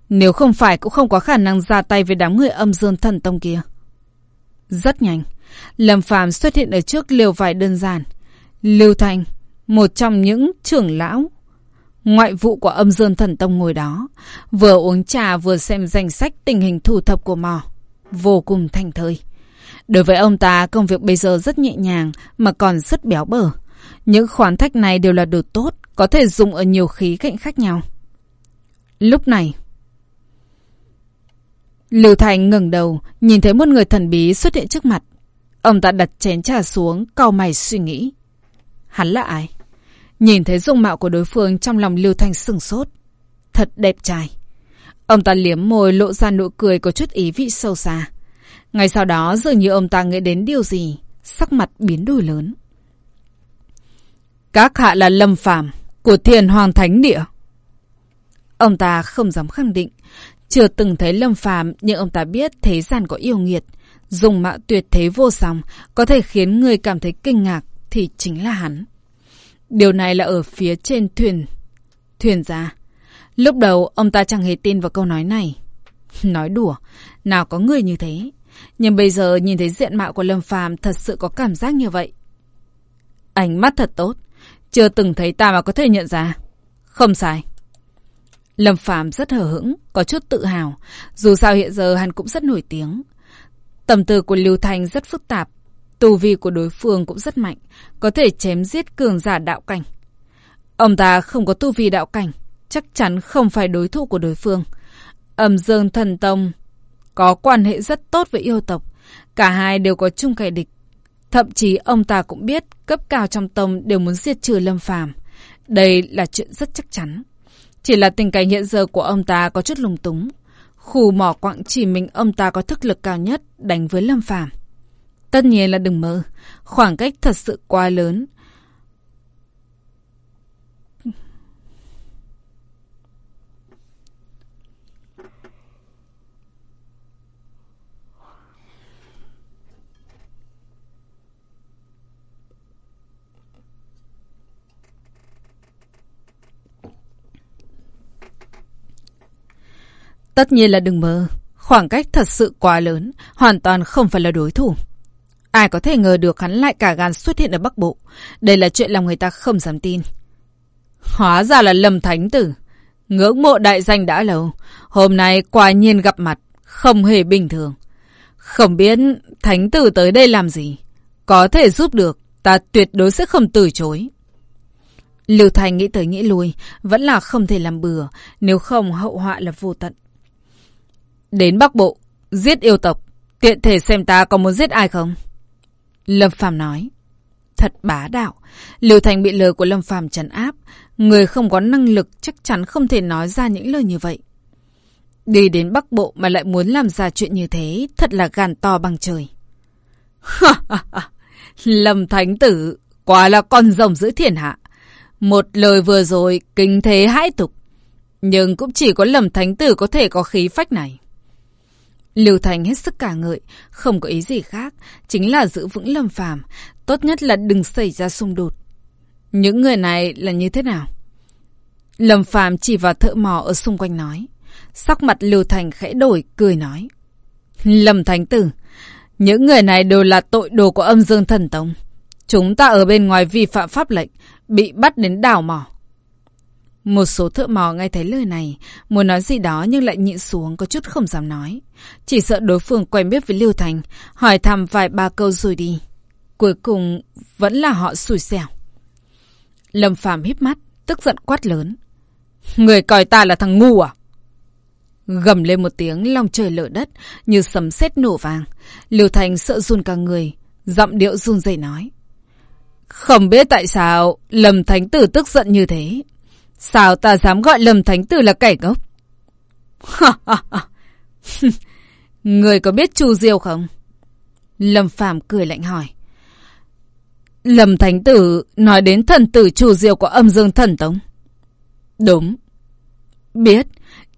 Nếu không phải cũng không có khả năng ra tay với đám người âm dương thần tông kia. Rất nhanh, Lâm Phàm xuất hiện ở trước liều vải đơn giản. Lưu Thành, một trong những trưởng lão ngoại vụ của âm dương thần tông ngồi đó, vừa uống trà vừa xem danh sách tình hình thu thập của mò, vô cùng thành thơi. Đối với ông ta, công việc bây giờ rất nhẹ nhàng mà còn rất béo bở. Những khoản thách này đều là đồ tốt, có thể dùng ở nhiều khí cạnh khác nhau. Lúc này, Lưu Thành ngẩng đầu, nhìn thấy một người thần bí xuất hiện trước mặt. Ông ta đặt chén trà xuống, cau mày suy nghĩ. Hắn là ai? Nhìn thấy dung mạo của đối phương trong lòng Lưu Thanh sừng sốt. Thật đẹp trai. Ông ta liếm môi lộ ra nụ cười có chút ý vị sâu xa. Ngay sau đó dường như ông ta nghĩ đến điều gì, sắc mặt biến đổi lớn. Các hạ là Lâm Phàm của Thiền Hoàng Thánh Địa. Ông ta không dám khẳng định, chưa từng thấy Lâm Phàm nhưng ông ta biết thế gian có yêu nghiệt, dùng mạo tuyệt thế vô song, có thể khiến người cảm thấy kinh ngạc thì chính là hắn. Điều này là ở phía trên thuyền, thuyền ra. Lúc đầu ông ta chẳng hề tin vào câu nói này. Nói đùa, nào có người như thế. Nhưng bây giờ nhìn thấy diện mạo của Lâm Phàm thật sự có cảm giác như vậy. Ánh mắt thật tốt, chưa từng thấy ta mà có thể nhận ra. Không sai. Lâm Phàm rất hờ hững, có chút tự hào. Dù sao hiện giờ hắn cũng rất nổi tiếng. Tầm từ của Lưu Thanh rất phức tạp. Tu vi của đối phương cũng rất mạnh, có thể chém giết cường giả đạo cảnh. Ông ta không có tu vi đạo cảnh, chắc chắn không phải đối thủ của đối phương. Âm Dương Thần Tông có quan hệ rất tốt với yêu tộc. Cả hai đều có chung kẻ địch. Thậm chí ông ta cũng biết cấp cao trong tông đều muốn diệt trừ Lâm Phàm. Đây là chuyện rất chắc chắn. Chỉ là tình cảnh hiện giờ của ông ta có chút lung túng. Khu mỏ quặng chỉ mình ông ta có thức lực cao nhất đánh với Lâm Phàm. Tất nhiên là đừng mơ, khoảng cách thật sự quá lớn. Tất nhiên là đừng mơ. Khoảng cách thật sự quá lớn, hoàn toàn không phải là đối thủ. Ai có thể ngờ được hắn lại cả gan xuất hiện ở Bắc Bộ. Đây là chuyện làm người ta không dám tin. Hóa ra là Lâm Thánh Tử. Ngưỡng mộ đại danh đã lâu. Hôm nay quả nhiên gặp mặt. Không hề bình thường. Không biết Thánh Tử tới đây làm gì. Có thể giúp được. Ta tuyệt đối sẽ không từ chối. Lưu Thành nghĩ tới nghĩ lui. Vẫn là không thể làm bừa. Nếu không hậu họa là vô tận. Đến Bắc Bộ. Giết yêu tộc. Tiện thể xem ta có muốn giết ai không? Lâm Phàm nói. Thật bá đạo. Liều Thành bị lời của Lâm Phàm trấn áp. Người không có năng lực chắc chắn không thể nói ra những lời như vậy. Đi đến Bắc Bộ mà lại muốn làm ra chuyện như thế, thật là gan to bằng trời. Lâm Thánh Tử, quả là con rồng giữ thiên hạ. Một lời vừa rồi, kinh thế hãi tục. Nhưng cũng chỉ có Lâm Thánh Tử có thể có khí phách này. Lưu Thành hết sức cả ngợi, không có ý gì khác, chính là giữ vững Lâm Phàm, tốt nhất là đừng xảy ra xung đột. Những người này là như thế nào? Lâm Phàm chỉ vào thợ mò ở xung quanh nói. Sắc mặt Lưu Thành khẽ đổi, cười nói. Lâm Thánh Tử, những người này đều là tội đồ của âm dương thần tông. Chúng ta ở bên ngoài vi phạm pháp lệnh, bị bắt đến đào mỏ. Một số thợ mò nghe thấy lời này, muốn nói gì đó nhưng lại nhịn xuống có chút không dám nói. Chỉ sợ đối phương quen biết với Lưu Thành, hỏi thăm vài ba câu rồi đi. Cuối cùng vẫn là họ xui xẻo. Lâm Phàm híp mắt, tức giận quát lớn. Người coi ta là thằng ngu à? Gầm lên một tiếng lòng trời lở đất như sấm sét nổ vàng. Lưu Thành sợ run cả người, giọng điệu run rẩy nói. Không biết tại sao Lâm Thánh Tử tức giận như thế. Sao ta dám gọi Lâm Thánh Tử là kẻ ngốc? Người có biết Chu Diêu không? Lâm Phàm cười lạnh hỏi. Lâm Thánh Tử nói đến thần tử Chu Diêu của âm dương thần tống. Đúng. Biết.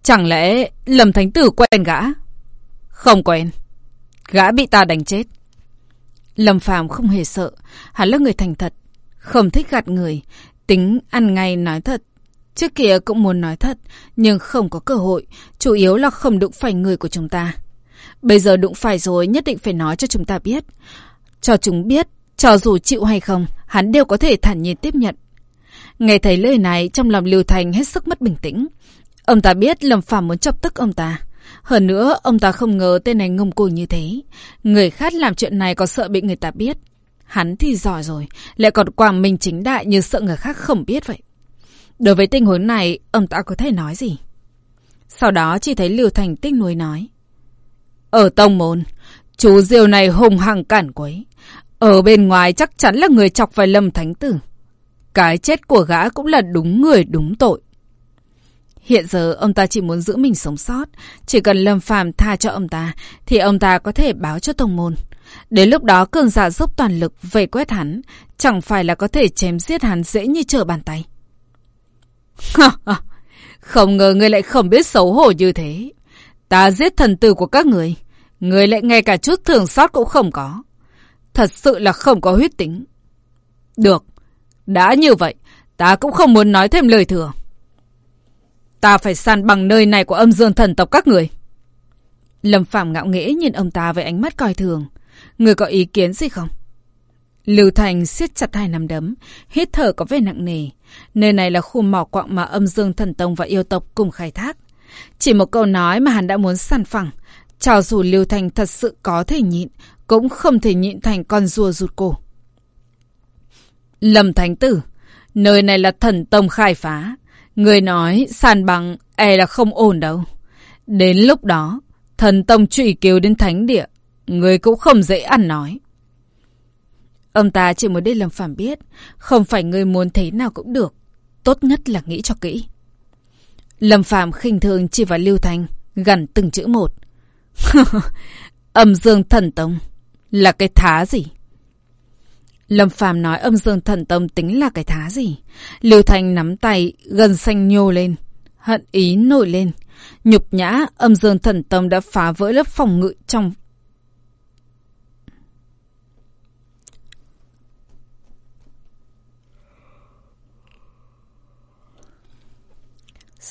Chẳng lẽ Lâm Thánh Tử quen gã? Không quen. Gã bị ta đánh chết. Lâm Phàm không hề sợ. Hắn là người thành thật. Không thích gạt người. Tính ăn ngay nói thật. Trước kia cũng muốn nói thật, nhưng không có cơ hội, chủ yếu là không đụng phải người của chúng ta. Bây giờ đụng phải rồi nhất định phải nói cho chúng ta biết. Cho chúng biết, cho dù chịu hay không, hắn đều có thể thản nhiên tiếp nhận. Nghe thấy lời này, trong lòng Lưu Thành hết sức mất bình tĩnh. Ông ta biết Lâm Phàm muốn chọc tức ông ta. Hơn nữa, ông ta không ngờ tên này ngông cuồng như thế. Người khác làm chuyện này có sợ bị người ta biết. Hắn thì giỏi rồi, lại còn quảng mình chính đại như sợ người khác không biết vậy. Đối với tình huống này, ông ta có thể nói gì? Sau đó chỉ thấy Lưu Thành tích nuôi nói. Ở tông môn, chú Diêu này hùng hăng cản quấy. Ở bên ngoài chắc chắn là người chọc phải lâm thánh tử. Cái chết của gã cũng là đúng người đúng tội. Hiện giờ ông ta chỉ muốn giữ mình sống sót. Chỉ cần Lâm Phàm tha cho ông ta, thì ông ta có thể báo cho tông môn. Đến lúc đó cường giả dốc toàn lực về quét hắn, chẳng phải là có thể chém giết hắn dễ như trở bàn tay. không ngờ ngươi lại không biết xấu hổ như thế. Ta giết thần tử của các người, người lại ngay cả chút thường xót cũng không có. Thật sự là không có huyết tính. Được, đã như vậy, ta cũng không muốn nói thêm lời thừa. Ta phải san bằng nơi này của âm dương thần tộc các người. Lâm Phạm ngạo nghễ nhìn ông ta với ánh mắt coi thường. Người có ý kiến gì không? Lưu Thành siết chặt hai nắm đấm, hít thở có vẻ nặng nề. Nơi này là khu mỏ quặng mà âm dương thần tông và yêu tộc cùng khai thác. Chỉ một câu nói mà hắn đã muốn săn phẳng. Cho dù Lưu Thành thật sự có thể nhịn, cũng không thể nhịn thành con rùa rụt cổ. Lâm Thánh Tử, nơi này là thần tông khai phá. Người nói sàn bằng e là không ổn đâu. Đến lúc đó, thần tông trụy kiều đến thánh địa, người cũng không dễ ăn nói. Ông ta chỉ muốn để Lâm Phàm biết, không phải người muốn thế nào cũng được. Tốt nhất là nghĩ cho kỹ. Lâm Phàm khinh thường chỉ vào Lưu Thanh, gần từng chữ một. Âm dương thần tông là cái thá gì? Lâm Phàm nói âm dương thần tông tính là cái thá gì? Lưu Thanh nắm tay, gần xanh nhô lên. Hận ý nổi lên. Nhục nhã, âm dương thần tông đã phá vỡ lớp phòng ngự trong...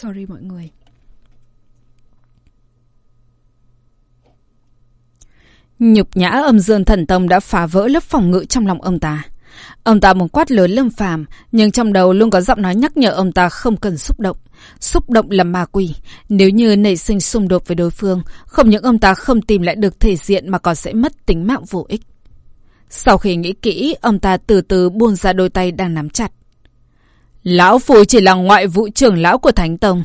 Sorry mọi người. Nhục nhã âm dương thần tông đã phá vỡ lớp phòng ngự trong lòng ông ta. Ông ta muốn quát lớn lâm phàm, nhưng trong đầu luôn có giọng nói nhắc nhở ông ta không cần xúc động. Xúc động là ma quỷ. Nếu như nảy sinh xung đột với đối phương, không những ông ta không tìm lại được thể diện mà còn sẽ mất tính mạng vô ích. Sau khi nghĩ kỹ, ông ta từ từ buông ra đôi tay đang nắm chặt. Lão Phu chỉ là ngoại vụ trưởng lão của Thánh Tông.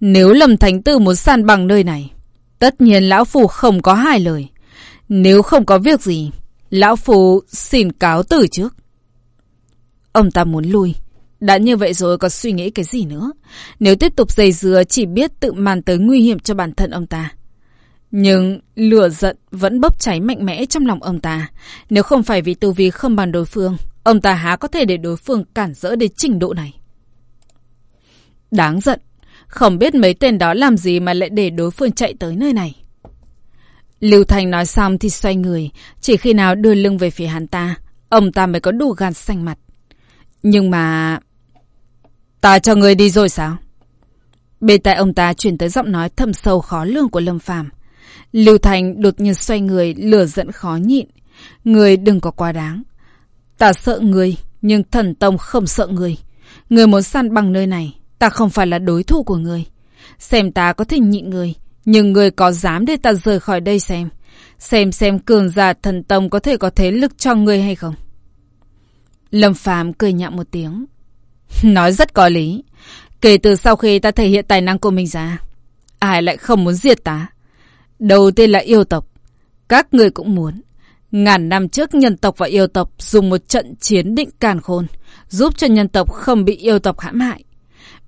Nếu Lâm Thánh Tử muốn san bằng nơi này, tất nhiên Lão Phu không có hai lời. Nếu không có việc gì, Lão Phu xin cáo từ trước. Ông ta muốn lui. Đã như vậy rồi còn suy nghĩ cái gì nữa. Nếu tiếp tục dây dưa chỉ biết tự màn tới nguy hiểm cho bản thân ông ta. Nhưng lửa giận vẫn bốc cháy mạnh mẽ trong lòng ông ta. Nếu không phải vì tu vi không bằng đối phương, ông ta há có thể để đối phương cản rỡ đến trình độ này. Đáng giận. Không biết mấy tên đó làm gì mà lại để đối phương chạy tới nơi này. Lưu Thành nói xong thì xoay người. Chỉ khi nào đưa lưng về phía hắn ta, ông ta mới có đủ gan xanh mặt. Nhưng mà... Ta cho người đi rồi sao? Bên tai ông ta chuyển tới giọng nói thâm sâu khó lường của Lâm Phàm. Lưu Thành đột nhiên xoay người, lửa giận khó nhịn. Người đừng có quá đáng. Ta sợ người, nhưng thần tông không sợ người. Người muốn săn bằng nơi này, ta không phải là đối thủ của người. Xem ta có thể nhịn người, nhưng người có dám để ta rời khỏi đây xem. Xem xem cường giả thần tông có thể có thế lực cho người hay không. Lâm Phàm cười nhạo một tiếng. Nói rất có lý. Kể từ sau khi ta thể hiện tài năng của mình ra, ai lại không muốn diệt ta? Đầu tiên là yêu tộc. Các người cũng muốn. Ngàn năm trước nhân tộc và yêu tộc dùng một trận chiến định càn khôn, giúp cho nhân tộc không bị yêu tộc hãm hại.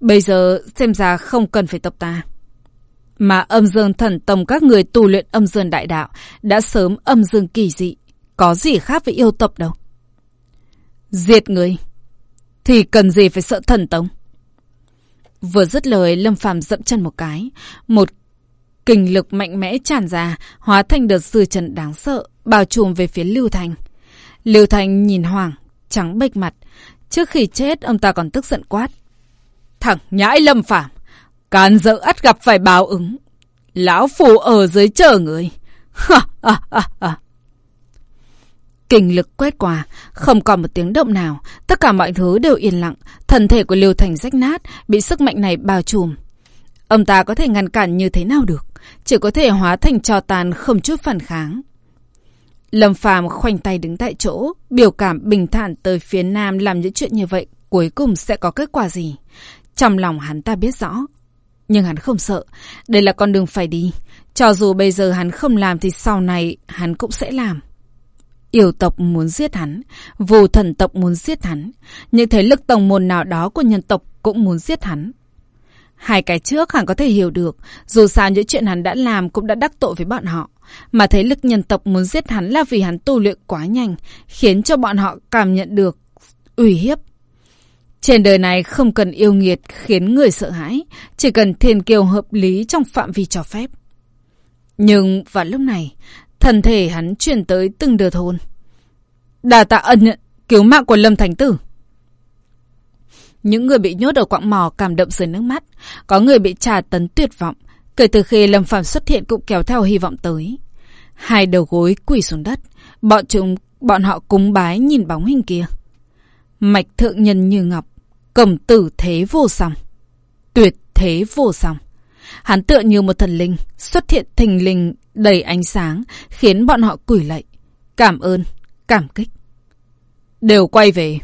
Bây giờ xem ra không cần phải tập ta. Mà âm dương thần tông các người tu luyện âm dương đại đạo đã sớm âm dương kỳ dị. Có gì khác với yêu tập đâu. Diệt người. Thì cần gì phải sợ thần tông. Vừa dứt lời Lâm phàm dậm chân một cái. Một kinh lực mạnh mẽ tràn ra hóa thành đợt dư trần đáng sợ bao trùm về phía Lưu Thành. Lưu Thành nhìn Hoàng, trắng bệch mặt. Trước khi chết ông ta còn tức giận quát. Thằng nhãi Lâm phàm Càn dỡ ắt gặp phải báo ứng. Lão phù ở dưới chờ người. Kinh lực quét qua, không còn một tiếng động nào, tất cả mọi thứ đều yên lặng, thân thể của Liêu Thành rách nát, bị sức mạnh này bao trùm. Ông ta có thể ngăn cản như thế nào được, chỉ có thể hóa thành trò tàn không chút phản kháng. Lâm Phàm khoanh tay đứng tại chỗ, biểu cảm bình thản tới phía nam làm những chuyện như vậy, cuối cùng sẽ có kết quả gì? Trong lòng hắn ta biết rõ. Nhưng hắn không sợ, đây là con đường phải đi. Cho dù bây giờ hắn không làm thì sau này hắn cũng sẽ làm. Yêu tộc muốn giết hắn, vù thần tộc muốn giết hắn, những thế lực tổng môn nào đó của nhân tộc cũng muốn giết hắn. Hai cái trước hắn có thể hiểu được, dù sao những chuyện hắn đã làm cũng đã đắc tội với bọn họ. Mà thế lực nhân tộc muốn giết hắn là vì hắn tu luyện quá nhanh, khiến cho bọn họ cảm nhận được ủy hiếp. Trên đời này không cần yêu nghiệt khiến người sợ hãi, chỉ cần thiên kiều hợp lý trong phạm vi cho phép. Nhưng vào lúc này, thần thể hắn chuyển tới từng đợt hồn. Đà tạ ân nhận cứu mạng của Lâm Thành Tử. Những người bị nhốt ở quạng mò cảm động rơi nước mắt, có người bị trà tấn tuyệt vọng, kể từ khi Lâm Phàm xuất hiện cũng kéo theo hy vọng tới. Hai đầu gối quỳ xuống đất, bọn chúng bọn họ cúng bái nhìn bóng hình kia. Mạch thượng nhân như ngọc, cầm tử thế vô song. Tuyệt thế vô song. Hắn tựa như một thần linh, xuất hiện thình lình đầy ánh sáng, khiến bọn họ quỷ lạy. Cảm ơn, cảm kích. Đều quay về.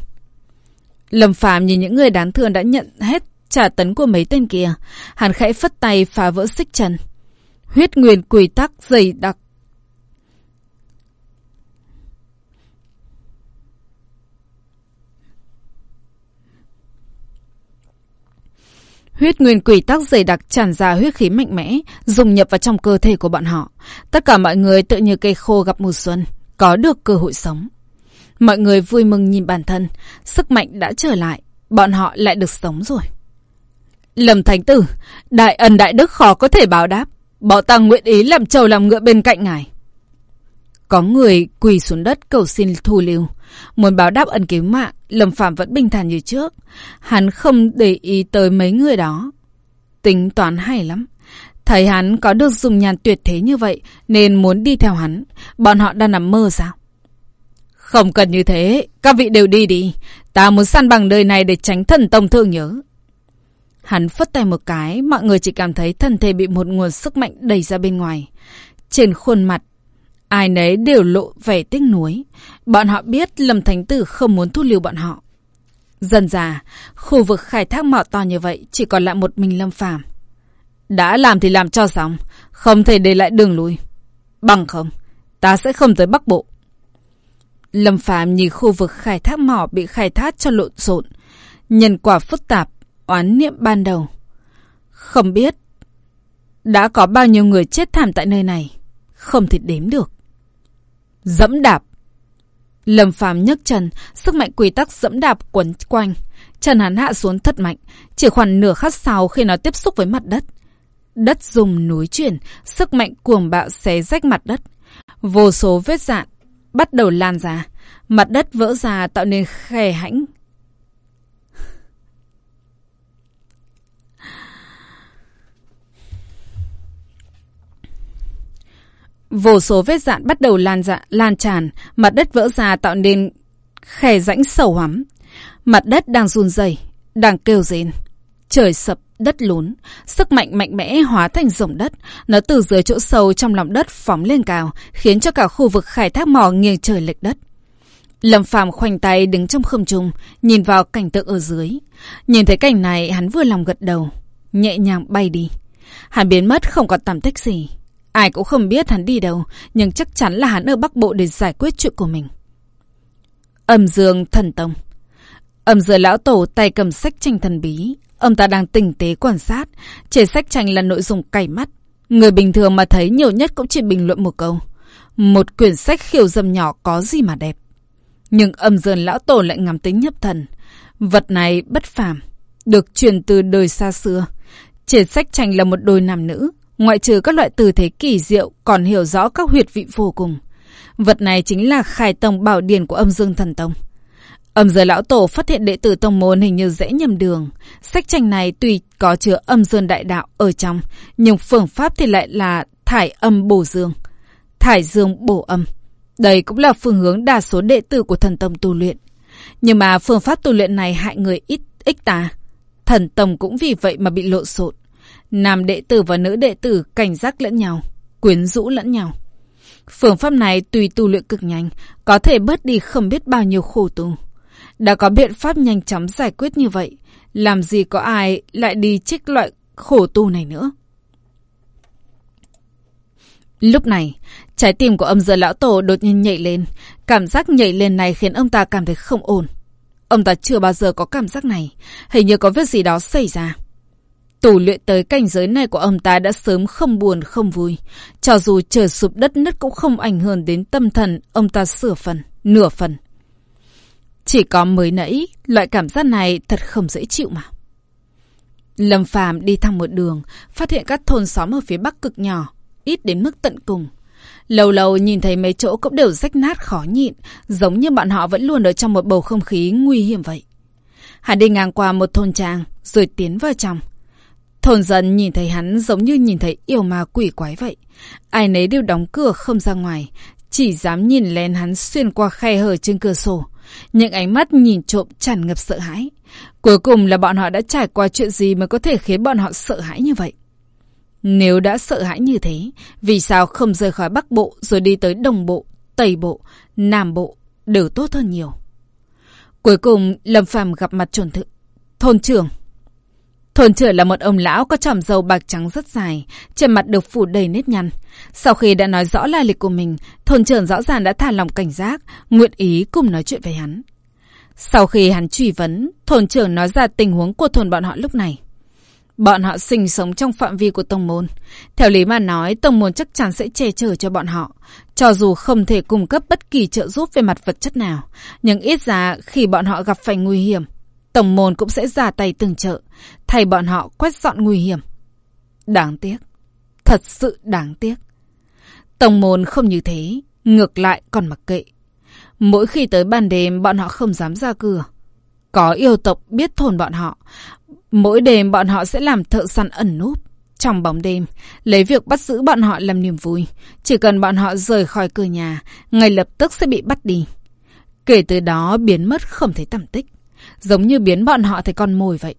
Lâm Phàm nhìn những người đáng thương đã nhận hết trả tấn của mấy tên kia. Hắn khẽ phất tay phá vỡ xích chân. Huyết nguyên quỷ tắc dày đặc. Huyết nguyên quỷ tắc dày đặc tràn ra huyết khí mạnh mẽ, dùng nhập vào trong cơ thể của bọn họ. Tất cả mọi người tự như cây khô gặp mùa xuân, có được cơ hội sống. Mọi người vui mừng nhìn bản thân, sức mạnh đã trở lại, bọn họ lại được sống rồi. Lâm Thánh Tử, đại ân đại đức khó có thể báo đáp, bọn ta nguyện ý làm trầu làm ngựa bên cạnh ngài. Có người quỳ xuống đất cầu xin thu lưu. Muốn báo đáp ân cứu mạng, Lâm Phạm vẫn bình thản như trước. Hắn không để ý tới mấy người đó. Tính toán hay lắm. Thấy hắn có được dùng nhàn tuyệt thế như vậy, nên muốn đi theo hắn. Bọn họ đang nằm mơ sao? Không cần như thế, các vị đều đi đi. Ta muốn săn bằng đời này để tránh thần tông thương nhớ. Hắn phất tay một cái, mọi người chỉ cảm thấy thân thể bị một nguồn sức mạnh đẩy ra bên ngoài. Trên khuôn mặt, ai nấy đều lộ vẻ tiếc nuối. Bọn họ biết Lâm Thánh Tử không muốn thu lưu bọn họ. Dần già, khu vực khai thác mỏ to như vậy chỉ còn lại một mình Lâm Phàm. Đã làm thì làm cho xong, không thể để lại đường lui. Bằng không, ta sẽ không tới Bắc Bộ. Lâm Phàm nhìn khu vực khai thác mỏ bị khai thác cho lộn xộn, nhân quả phức tạp, oán niệm ban đầu. Không biết đã có bao nhiêu người chết thảm tại nơi này, không thể đếm được. Dẫm đạp. Lâm Phàm nhấc chân, sức mạnh quy tắc dẫm đạp quấn quanh. Chân hắn hạ xuống thật mạnh, chỉ khoảng nửa khắc sau khi nó tiếp xúc với mặt đất. Đất dùng núi chuyển, sức mạnh cuồng bạo xé rách mặt đất. Vô số vết dạn bắt đầu lan ra. Mặt đất vỡ ra tạo nên khe hãnh. Vô số vết dạn bắt đầu lan dạ, lan tràn, mặt đất vỡ ra tạo nên khe rãnh sầu hắm. Mặt đất đang run rẩy, đang kêu rên. Trời sập, đất lún, sức mạnh mạnh mẽ hóa thành rồng đất, nó từ dưới chỗ sâu trong lòng đất phóng lên cao, khiến cho cả khu vực khai thác mỏ nghiêng trời lệch đất. Lâm Phàm khoanh tay đứng trong không trung, nhìn vào cảnh tượng ở dưới. Nhìn thấy cảnh này, hắn vừa lòng gật đầu, nhẹ nhàng bay đi. Hắn biến mất không còn tầm tích gì. Ai cũng không biết hắn đi đâu, nhưng chắc chắn là hắn ở Bắc Bộ để giải quyết chuyện của mình. Âm Dương Thần Tông Âm Dương Lão Tổ tay cầm sách tranh thần bí, Ông ta đang tinh tế quan sát. Trên sách tranh là nội dung cay mắt. Người bình thường mà thấy nhiều nhất cũng chỉ bình luận một câu. Một quyển sách khiêu dâm nhỏ có gì mà đẹp. Nhưng âm dần lão tổ lại ngắm tính nhấp thần. Vật này bất phàm, được truyền từ đời xa xưa. Trên sách tranh là một đôi nam nữ, ngoại trừ các loại từ thế kỳ diệu còn hiểu rõ các huyệt vị vô cùng. Vật này chính là khai tông bảo điển của âm dương thần tông. Âm giới lão tổ phát hiện đệ tử tông môn hình như dễ nhầm đường. Sách tranh này tuy có chứa âm dương đại đạo ở trong, nhưng phương pháp thì lại là thải âm bổ dương. thải dương bổ âm. Đây cũng là phương hướng đa số đệ tử của thần tông tu luyện. Nhưng mà phương pháp tu luyện này hại người ít ích tà. Thần tông cũng vì vậy mà bị lộn xộn. Nam đệ tử và nữ đệ tử cảnh giác lẫn nhau, quyến rũ lẫn nhau. Phương pháp này tùy tu luyện cực nhanh, có thể bớt đi không biết bao nhiêu khổ tu. Đã có biện pháp nhanh chóng giải quyết như vậy, làm gì có ai lại đi trích loại khổ tu này nữa. Lúc này, trái tim của âm giờ lão tổ đột nhiên nhảy lên. Cảm giác nhảy lên này khiến ông ta cảm thấy không ổn. Ông ta chưa bao giờ có cảm giác này. Hình như có việc gì đó xảy ra. Tù luyện tới cảnh giới này của ông ta đã sớm không buồn không vui. Cho dù trời sụp đất nứt cũng không ảnh hưởng đến tâm thần ông ta sửa phần, nửa phần. Chỉ có mới nãy, loại cảm giác này thật không dễ chịu mà. Lâm Phàm đi thăm một đường, phát hiện các thôn xóm ở phía bắc cực nhỏ, ít đến mức tận cùng. Lâu lâu nhìn thấy mấy chỗ cũng đều rách nát khó nhịn, giống như bọn họ vẫn luôn ở trong một bầu không khí nguy hiểm vậy. Hắn đi ngang qua một thôn trang, rồi tiến vào trong. Thôn dân nhìn thấy hắn giống như nhìn thấy yêu ma quỷ quái vậy. Ai nấy đều đóng cửa không ra ngoài, chỉ dám nhìn lén hắn xuyên qua khe hở trên cửa sổ. Những ánh mắt nhìn trộm tràn ngập sợ hãi. Cuối cùng là bọn họ đã trải qua chuyện gì mới có thể khiến bọn họ sợ hãi như vậy. Nếu đã sợ hãi như thế, vì sao không rời khỏi Bắc Bộ rồi đi tới đồng Bộ, Tây Bộ, Nam Bộ, đều tốt hơn nhiều. Cuối cùng, Lâm Phàm gặp mặt trồn thự. Thôn trưởng. Thôn trưởng là một ông lão có tròm dầu bạc trắng rất dài, trên mặt được phủ đầy nếp nhăn. Sau khi đã nói rõ lai lịch của mình, thôn trưởng rõ ràng đã thả lòng cảnh giác, nguyện ý cùng nói chuyện với hắn. Sau khi hắn truy vấn, thôn trưởng nói ra tình huống của thôn bọn họ lúc này. Bọn họ sinh sống trong phạm vi của tông môn. Theo lý mà nói, tông môn chắc chắn sẽ che chở cho bọn họ. Cho dù không thể cung cấp bất kỳ trợ giúp về mặt vật chất nào. Nhưng ít ra khi bọn họ gặp phải nguy hiểm, Tổng môn cũng sẽ ra tay từng trợ, thay bọn họ quét dọn nguy hiểm. Đáng tiếc. Thật sự đáng tiếc. Tổng môn không như thế, ngược lại còn mặc kệ. Mỗi khi tới ban đêm bọn họ không dám ra cửa. Có yêu tộc biết thôn bọn họ. Mỗi đêm bọn họ sẽ làm thợ săn ẩn núp. Trong bóng đêm, lấy việc bắt giữ bọn họ làm niềm vui. Chỉ cần bọn họ rời khỏi cửa nhà, ngay lập tức sẽ bị bắt đi. Kể từ đó biến mất không thấy tầm tích. Giống như biến bọn họ thành con mồi vậy.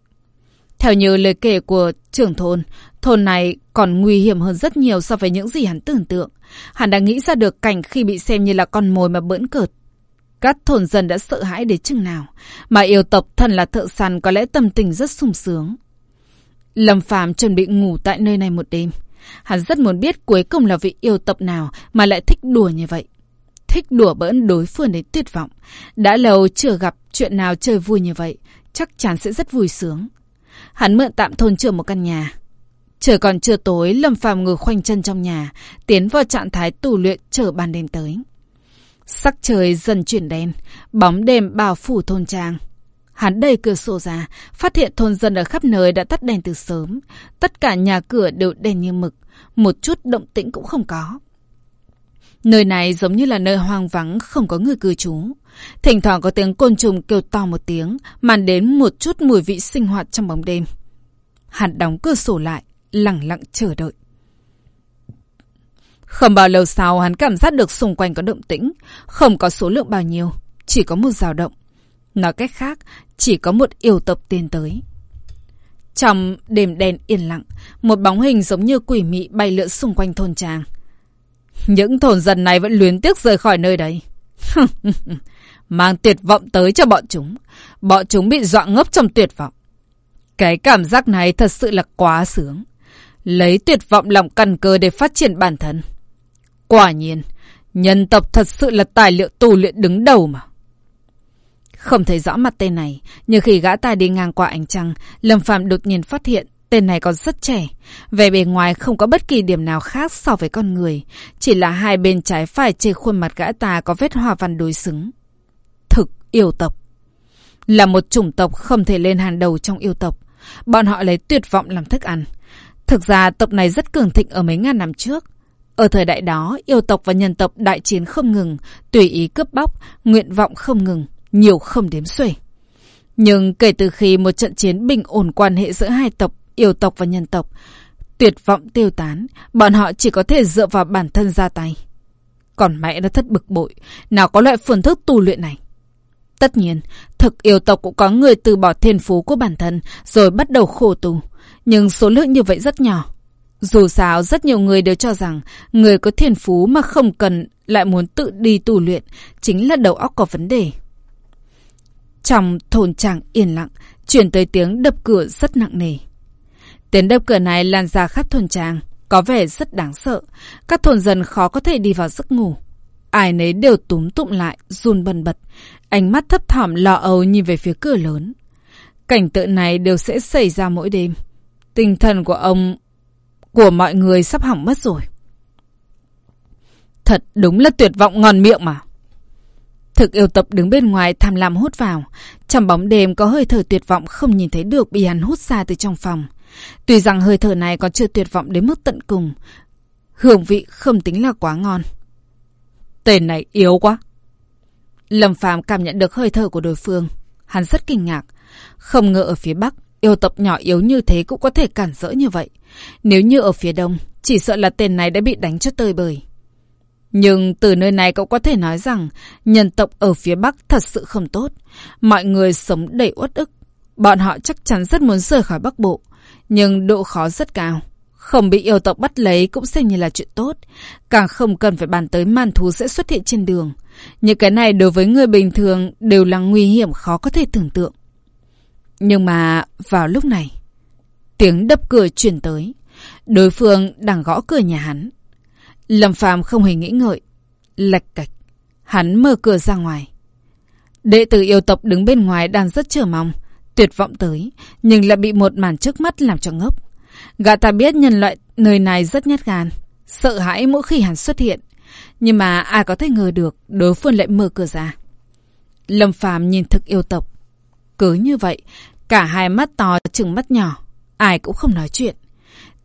Theo như lời kể của trưởng thôn, thôn này còn nguy hiểm hơn rất nhiều so với những gì hắn tưởng tượng. Hắn đã nghĩ ra được cảnh khi bị xem như là con mồi mà bỡn cợt. Các thôn dân đã sợ hãi đến chừng nào, mà yêu tộc thần là thợ săn có lẽ tâm tình rất sung sướng. Lâm Phàm chuẩn bị ngủ tại nơi này một đêm. Hắn rất muốn biết cuối cùng là vị yêu tộc nào mà lại thích đùa như vậy. Thích đùa bỡn đối phương đến tuyệt vọng. Đã lâu chưa gặp chuyện nào chơi vui như vậy, chắc chắn sẽ rất vui sướng. Hắn mượn tạm thôn trưởng một căn nhà. Trời còn chưa tối, Lâm Phàm ngồi khoanh chân trong nhà, tiến vào trạng thái tù luyện chờ ban đêm tới. Sắc trời dần chuyển đen, bóng đêm bao phủ thôn trang. Hắn đẩy cửa sổ ra, phát hiện thôn dân ở khắp nơi đã tắt đèn từ sớm. Tất cả nhà cửa đều đèn như mực, một chút động tĩnh cũng không có. Nơi này giống như là nơi hoang vắng, không có người cư trú. Thỉnh thoảng có tiếng côn trùng kêu to một tiếng, màn đến một chút mùi vị sinh hoạt trong bóng đêm. Hắn đóng cửa sổ lại, lặng lặng chờ đợi. Không bao lâu sau hắn cảm giác được xung quanh có động tĩnh, không có số lượng bao nhiêu, chỉ có một dao động. Nói cách khác, chỉ có một yêu tộc tiến tới. Trong đêm đen yên lặng, một bóng hình giống như quỷ mị bay lượn xung quanh thôn trang. Những thôn dân này vẫn luyến tiếc rời khỏi nơi đây. Mang tuyệt vọng tới cho bọn chúng. Bọn chúng bị dọa ngốc trong tuyệt vọng. Cái cảm giác này thật sự là quá sướng. Lấy tuyệt vọng lòng căn cơ để phát triển bản thân. Quả nhiên, nhân tộc thật sự là tài liệu tu luyện đứng đầu mà. Không thấy rõ mặt tên này, nhưng khi gã ta đi ngang qua ánh trăng, Lâm Phạm đột nhiên phát hiện tên này còn rất trẻ. Về bề ngoài không có bất kỳ điểm nào khác so với con người, chỉ là hai bên trái phải trên khuôn mặt gã ta có vết hoa văn đối xứng. Thực yêu tộc. Là một chủng tộc không thể lên hàng đầu trong yêu tộc. Bọn họ lấy tuyệt vọng làm thức ăn. Thực ra tộc này rất cường thịnh ở mấy ngàn năm trước. Ở thời đại đó, yêu tộc và nhân tộc đại chiến không ngừng, tùy ý cướp bóc, nguyện vọng không ngừng, nhiều không đếm xuể. Nhưng kể từ khi một trận chiến bình ổn quan hệ giữa hai tộc, yêu tộc và nhân tộc, tuyệt vọng tiêu tán, bọn họ chỉ có thể dựa vào bản thân ra tay. Còn mẹ đã thất bực bội. Nào có loại phương thức tu luyện này. Tất nhiên, thực yêu tộc cũng có người từ bỏ thiên phú của bản thân rồi bắt đầu khổ tu. Nhưng số lượng như vậy rất nhỏ. Dù sao, rất nhiều người đều cho rằng người có thiên phú mà không cần lại muốn tự đi tu luyện chính là đầu óc có vấn đề. Trong thôn tràng yên lặng, chuyển tới tiếng đập cửa rất nặng nề. Tiếng đập cửa này lan ra khắp thôn tràng, có vẻ rất đáng sợ. Các thôn dân khó có thể đi vào giấc ngủ. Ai nấy đều túm tụm lại, run bần bật. Ánh mắt thấp thỏm lo âu nhìn về phía cửa lớn. Cảnh tượng này đều sẽ xảy ra mỗi đêm. Tinh thần của ông, của mọi người sắp hỏng mất rồi. Thật đúng là tuyệt vọng ngon miệng mà. Thực yêu tập đứng bên ngoài tham lam hút vào. Trong bóng đêm có hơi thở tuyệt vọng không nhìn thấy được bị hắn hút ra từ trong phòng. Tuy rằng hơi thở này còn chưa tuyệt vọng đến mức tận cùng. Hương vị không tính là quá ngon. Tên này yếu quá. Lâm Phàm cảm nhận được hơi thở của đối phương. Hắn rất kinh ngạc. Không ngờ ở phía Bắc, yêu tộc nhỏ yếu như thế cũng có thể cản rỡ như vậy. Nếu như ở phía Đông, chỉ sợ là tên này đã bị đánh cho tơi bời. Nhưng từ nơi này cậu có thể nói rằng nhân tộc ở phía Bắc thật sự không tốt. Mọi người sống đầy uất ức. Bọn họ chắc chắn rất muốn rời khỏi Bắc Bộ. Nhưng độ khó rất cao. Không bị yêu tộc bắt lấy cũng xem như là chuyện tốt. Càng không cần phải bàn tới màn thú sẽ xuất hiện trên đường. Những cái này đối với người bình thường đều là nguy hiểm khó có thể tưởng tượng. Nhưng mà vào lúc này, tiếng đập cửa chuyển tới. Đối phương đang gõ cửa nhà hắn. Lâm Phàm không hề nghĩ ngợi. Lạch cạch. Hắn mở cửa ra ngoài. Đệ tử yêu tộc đứng bên ngoài đang rất chờ mong. Tuyệt vọng tới. Nhưng lại bị một màn trước mắt làm cho ngốc. Gã ta biết nhân loại nơi này rất nhát gan. Sợ hãi mỗi khi hắn xuất hiện. Nhưng mà ai có thể ngờ được đối phương lại mở cửa ra. Lâm Phàm nhìn thực yêu tộc. Cứ như vậy, cả hai mắt to chừng mắt nhỏ. Ai cũng không nói chuyện.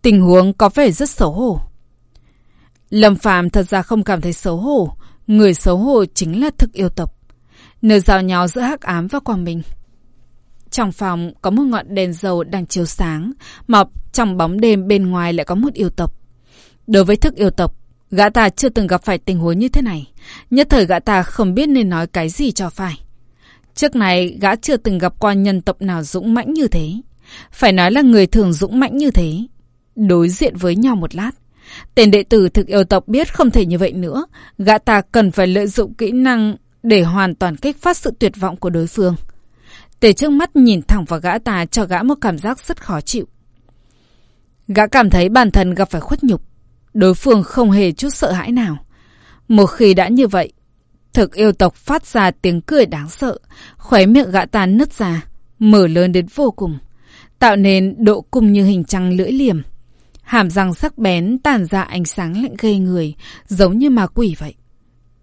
Tình huống có vẻ rất xấu hổ. Lâm Phàm thật ra không cảm thấy xấu hổ. Người xấu hổ chính là thực yêu tộc. Nơi giao nhau giữa hắc ám và quang minh. Trong phòng có một ngọn đèn dầu đang chiếu sáng, mà trong bóng đêm bên ngoài lại có một yêu tộc. Đối với thức yêu tộc, gã ta chưa từng gặp phải tình huống như thế này. Nhất thời gã ta không biết nên nói cái gì cho phải. Trước này, gã chưa từng gặp qua nhân tộc nào dũng mãnh như thế. Phải nói là người thường dũng mãnh như thế. Đối diện với nhau một lát, Tên đệ tử thực yêu tộc biết không thể như vậy nữa. Gã ta cần phải lợi dụng kỹ năng để hoàn toàn kích phát sự tuyệt vọng của đối phương. Tề trước mắt nhìn thẳng vào gã ta cho gã một cảm giác rất khó chịu. Gã cảm thấy bản thân gặp phải khuất nhục. Đối phương không hề chút sợ hãi nào. Một khi đã như vậy, thực yêu tộc phát ra tiếng cười đáng sợ, khóe miệng gã ta nứt ra, mở lớn đến vô cùng, tạo nên độ cung như hình trăng lưỡi liềm. Hàm răng sắc bén tàn ra ánh sáng lạnh gây người, giống như ma quỷ vậy.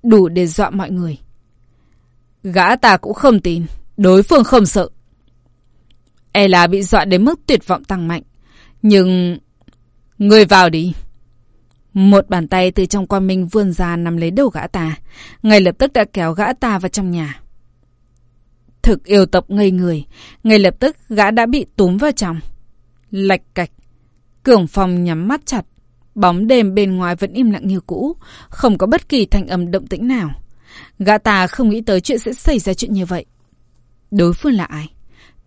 Đủ để dọa mọi người. Gã ta cũng không tin, đối phương không sợ. E là bị dọa đến mức tuyệt vọng tăng mạnh. Nhưng... Người vào đi. Một bàn tay từ trong quan minh vươn ra nắm lấy đầu gã ta. Ngay lập tức đã kéo gã ta vào trong nhà. Thực yêu tộc ngây người. Ngay lập tức gã đã bị túm vào trong. Lạch cạch. Cường phòng nhắm mắt chặt. Bóng đêm bên ngoài vẫn im lặng như cũ. Không có bất kỳ thanh âm động tĩnh nào. Gã ta không nghĩ tới chuyện sẽ xảy ra chuyện như vậy. Đối phương là ai?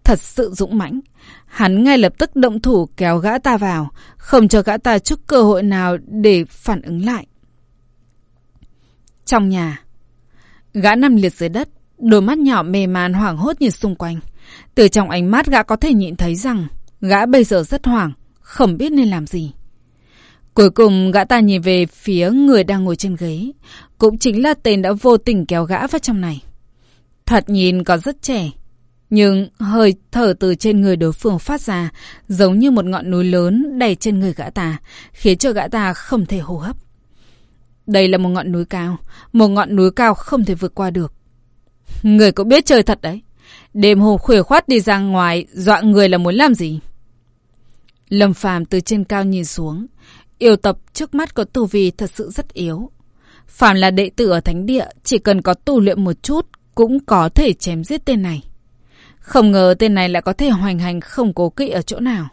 Thật sự dũng mãnh. Hắn ngay lập tức động thủ kéo gã ta vào. Không cho gã ta chút cơ hội nào để phản ứng lại. Trong nhà. Gã nằm liệt dưới đất. Đôi mắt nhỏ mê man hoảng hốt nhìn xung quanh. Từ trong ánh mắt gã có thể nhìn thấy rằng, gã bây giờ rất hoảng, không biết nên làm gì. Cuối cùng, gã ta nhìn về phía người đang ngồi trên ghế. Cũng chính là tên đã vô tình kéo gã vào trong này. Thoạt nhìn còn rất trẻ. Nhưng hơi thở từ trên người đối phương phát ra giống như một ngọn núi lớn đầy trên người gã ta, khiến cho gã ta không thể hô hấp. Đây là một ngọn núi cao, một ngọn núi cao không thể vượt qua được. Người cũng biết chơi thật đấy. Đêm hôm khuya khoát đi ra ngoài, dọa người là muốn làm gì? Lâm Phàm từ trên cao nhìn xuống, yêu tập trước mắt có tu vi thật sự rất yếu. Phàm là đệ tử ở thánh địa, chỉ cần có tu luyện một chút cũng có thể chém giết tên này. Không ngờ tên này lại có thể hoành hành không cố kỵ ở chỗ nào.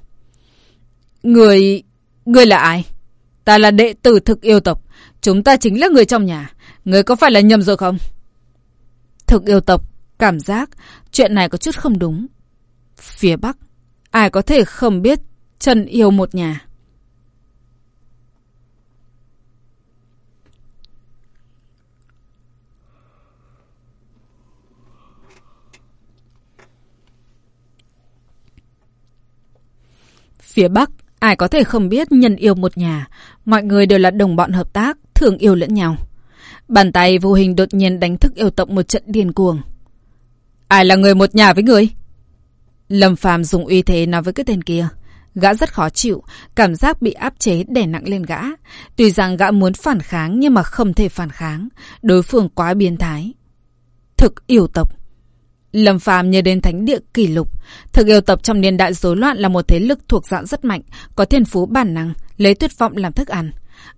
Người... Người là ai? Ta là đệ tử thực yêu tộc. Chúng ta chính là người trong nhà. Người có phải là nhầm rồi không? Thực yêu tộc, cảm giác chuyện này có chút không đúng. Phía Bắc, ai có thể không biết Trần yêu một nhà. Phía Bắc, ai có thể không biết nhân yêu một nhà. Mọi người đều là đồng bọn hợp tác, thường yêu lẫn nhau. Bàn tay vô hình đột nhiên đánh thức yêu tộc một trận điên cuồng. Ai là người một nhà với người? Lâm Phàm dùng uy thế nói với cái tên kia. Gã rất khó chịu, cảm giác bị áp chế đè nặng lên gã. Tuy rằng gã muốn phản kháng nhưng mà không thể phản kháng. Đối phương quá biến thái. Thực yêu tộc. Lâm Phàm nhớ đến thánh địa kỷ lục. Thực yêu tập trong niên đại rối loạn là một thế lực thuộc dạng rất mạnh, có thiên phú bản năng, lấy tuyệt vọng làm thức ăn.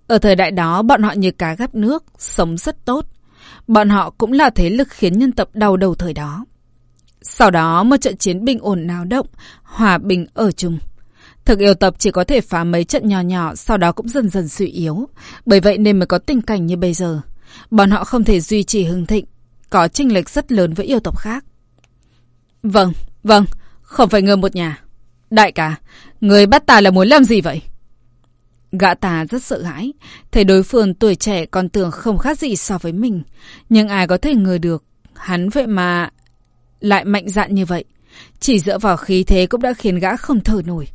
Ở thời đại đó, bọn họ như cá gắp nước, sống rất tốt. Bọn họ cũng là thế lực khiến nhân tộc đau đầu thời đó. Sau đó, một trận chiến bình ổn náo động, hòa bình ở chung. Thực yêu tập chỉ có thể phá mấy trận nhỏ nhỏ, sau đó cũng dần dần suy yếu. Bởi vậy nên mới có tình cảnh như bây giờ. Bọn họ không thể duy trì hưng thịnh, có chênh lệch rất lớn với yêu tộc khác. Vâng, vâng, không phải ngơ một nhà. Đại ca, người bắt ta là muốn làm gì vậy? Gã ta rất sợ hãi, thấy đối phương tuổi trẻ còn tưởng không khác gì so với mình. Nhưng ai có thể ngờ được, hắn vậy mà lại mạnh dạn như vậy. Chỉ dựa vào khí thế cũng đã khiến gã không thở nổi.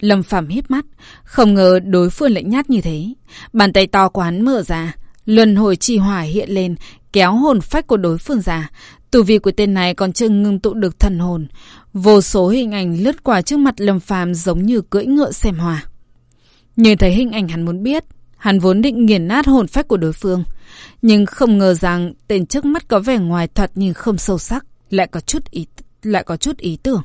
Lâm Phàm hít mắt, không ngờ đối phương lại nhát như thế. Bàn tay to của hắn mở ra, luân hồi chi hỏa hiện lên, kéo hồn phách của đối phương ra. Tù vi của tên này còn chưa ngưng tụ được thần hồn. Vô số hình ảnh lướt qua trước mặt Lâm Phàm giống như cưỡi ngựa xem hòa. Nhìn thấy hình ảnh hắn muốn biết, hắn vốn định nghiền nát hồn phách của đối phương. Nhưng không ngờ rằng tên trước mắt có vẻ ngoài thật nhưng không sâu sắc, lại có chút ý, lại có chút ý tưởng.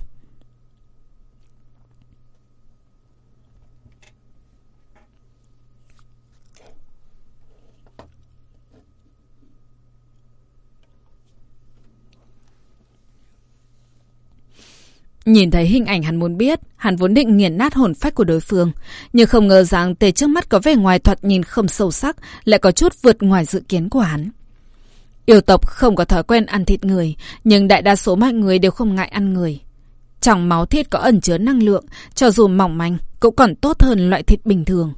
Nhìn thấy hình ảnh hắn muốn biết, hắn vốn định nghiền nát hồn phách của đối phương. Nhưng không ngờ rằng tề trước mắt có vẻ ngoài thoạt nhìn không sâu sắc, lại có chút vượt ngoài dự kiến của hắn. Yêu tộc không có thói quen ăn thịt người, nhưng đại đa số mọi người đều không ngại ăn người. Trong máu thịt có ẩn chứa năng lượng, cho dù mỏng manh, cũng còn tốt hơn loại thịt bình thường.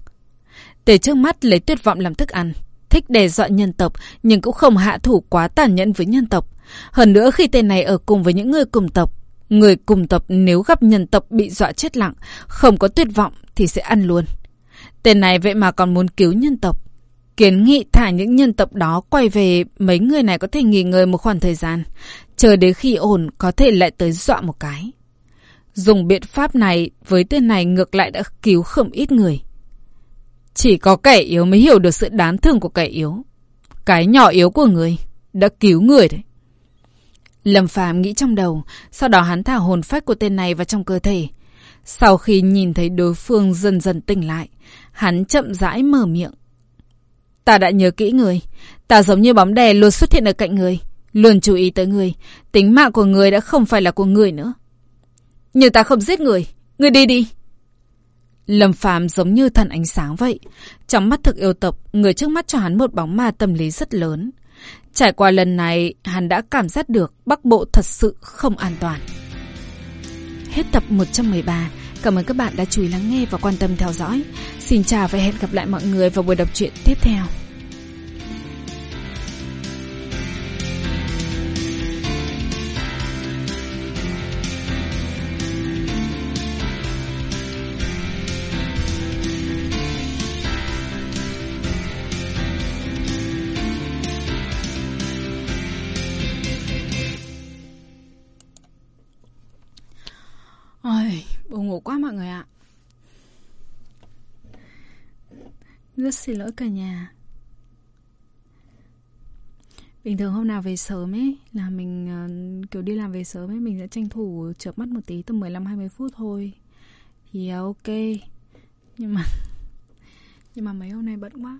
Tề trước mắt lấy tuyệt vọng làm thức ăn, thích đe dọa nhân tộc nhưng cũng không hạ thủ quá tàn nhẫn với nhân tộc. Hơn nữa khi tên này ở cùng với những người cùng tộc, Người cùng tộc nếu gặp nhân tộc bị dọa chết lặng, không có tuyệt vọng thì sẽ ăn luôn. Tên này vậy mà còn muốn cứu nhân tộc. Kiến nghị thả những nhân tộc đó quay về mấy người này có thể nghỉ ngơi một khoảng thời gian. Chờ đến khi ổn có thể lại tới dọa một cái. Dùng biện pháp này với tên này ngược lại đã cứu không ít người. Chỉ có kẻ yếu mới hiểu được sự đáng thương của kẻ yếu. Cái nhỏ yếu của người đã cứu người đấy. Lâm Phạm nghĩ trong đầu, sau đó hắn thả hồn phách của tên này vào trong cơ thể. Sau khi nhìn thấy đối phương dần dần tỉnh lại, hắn chậm rãi mở miệng. Ta đã nhớ kỹ người, ta giống như bóng đè luôn xuất hiện ở cạnh người, luôn chú ý tới người, tính mạng của người đã không phải là của người nữa. Nhưng ta không giết người, người đi đi. Lâm Phàm giống như thần ánh sáng vậy. Trong mắt thực yêu tộc, người trước mắt cho hắn một bóng ma tâm lý rất lớn. Trải qua lần này, hắn đã cảm giác được Bắc Bộ thật sự không an toàn. Hết tập 113. Cảm ơn các bạn đã chú ý lắng nghe và quan tâm theo dõi. Xin chào và hẹn gặp lại mọi người vào buổi đọc truyện tiếp theo. Quá mọi người ạ. Rất xin lỗi cả nhà. Bình thường hôm nào về sớm ấy là mình uh, kiểu đi làm về sớm ấy mình sẽ tranh thủ chợp mắt một tí tầm 15 20 phút thôi. Thì uh, ok. Nhưng mà nhưng mà mấy hôm nay bận quá.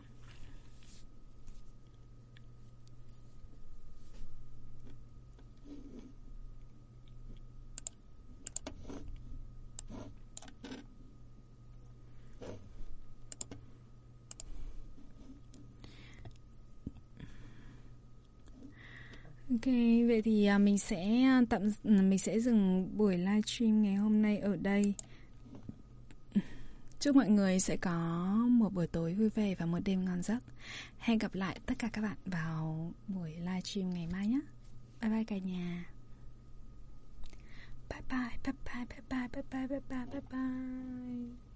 Ok, vậy thì à, mình sẽ à, tạm ừ, mình sẽ dừng buổi livestream ngày hôm nay ở đây. Chúc mọi người sẽ có một buổi tối vui vẻ và một đêm ngon giấc. Hẹn gặp lại tất cả các bạn vào buổi livestream ngày mai nhé. Bye bye cả nhà. Bye bye, bye bye, bye bye, bye bye, bye bye, bye bye.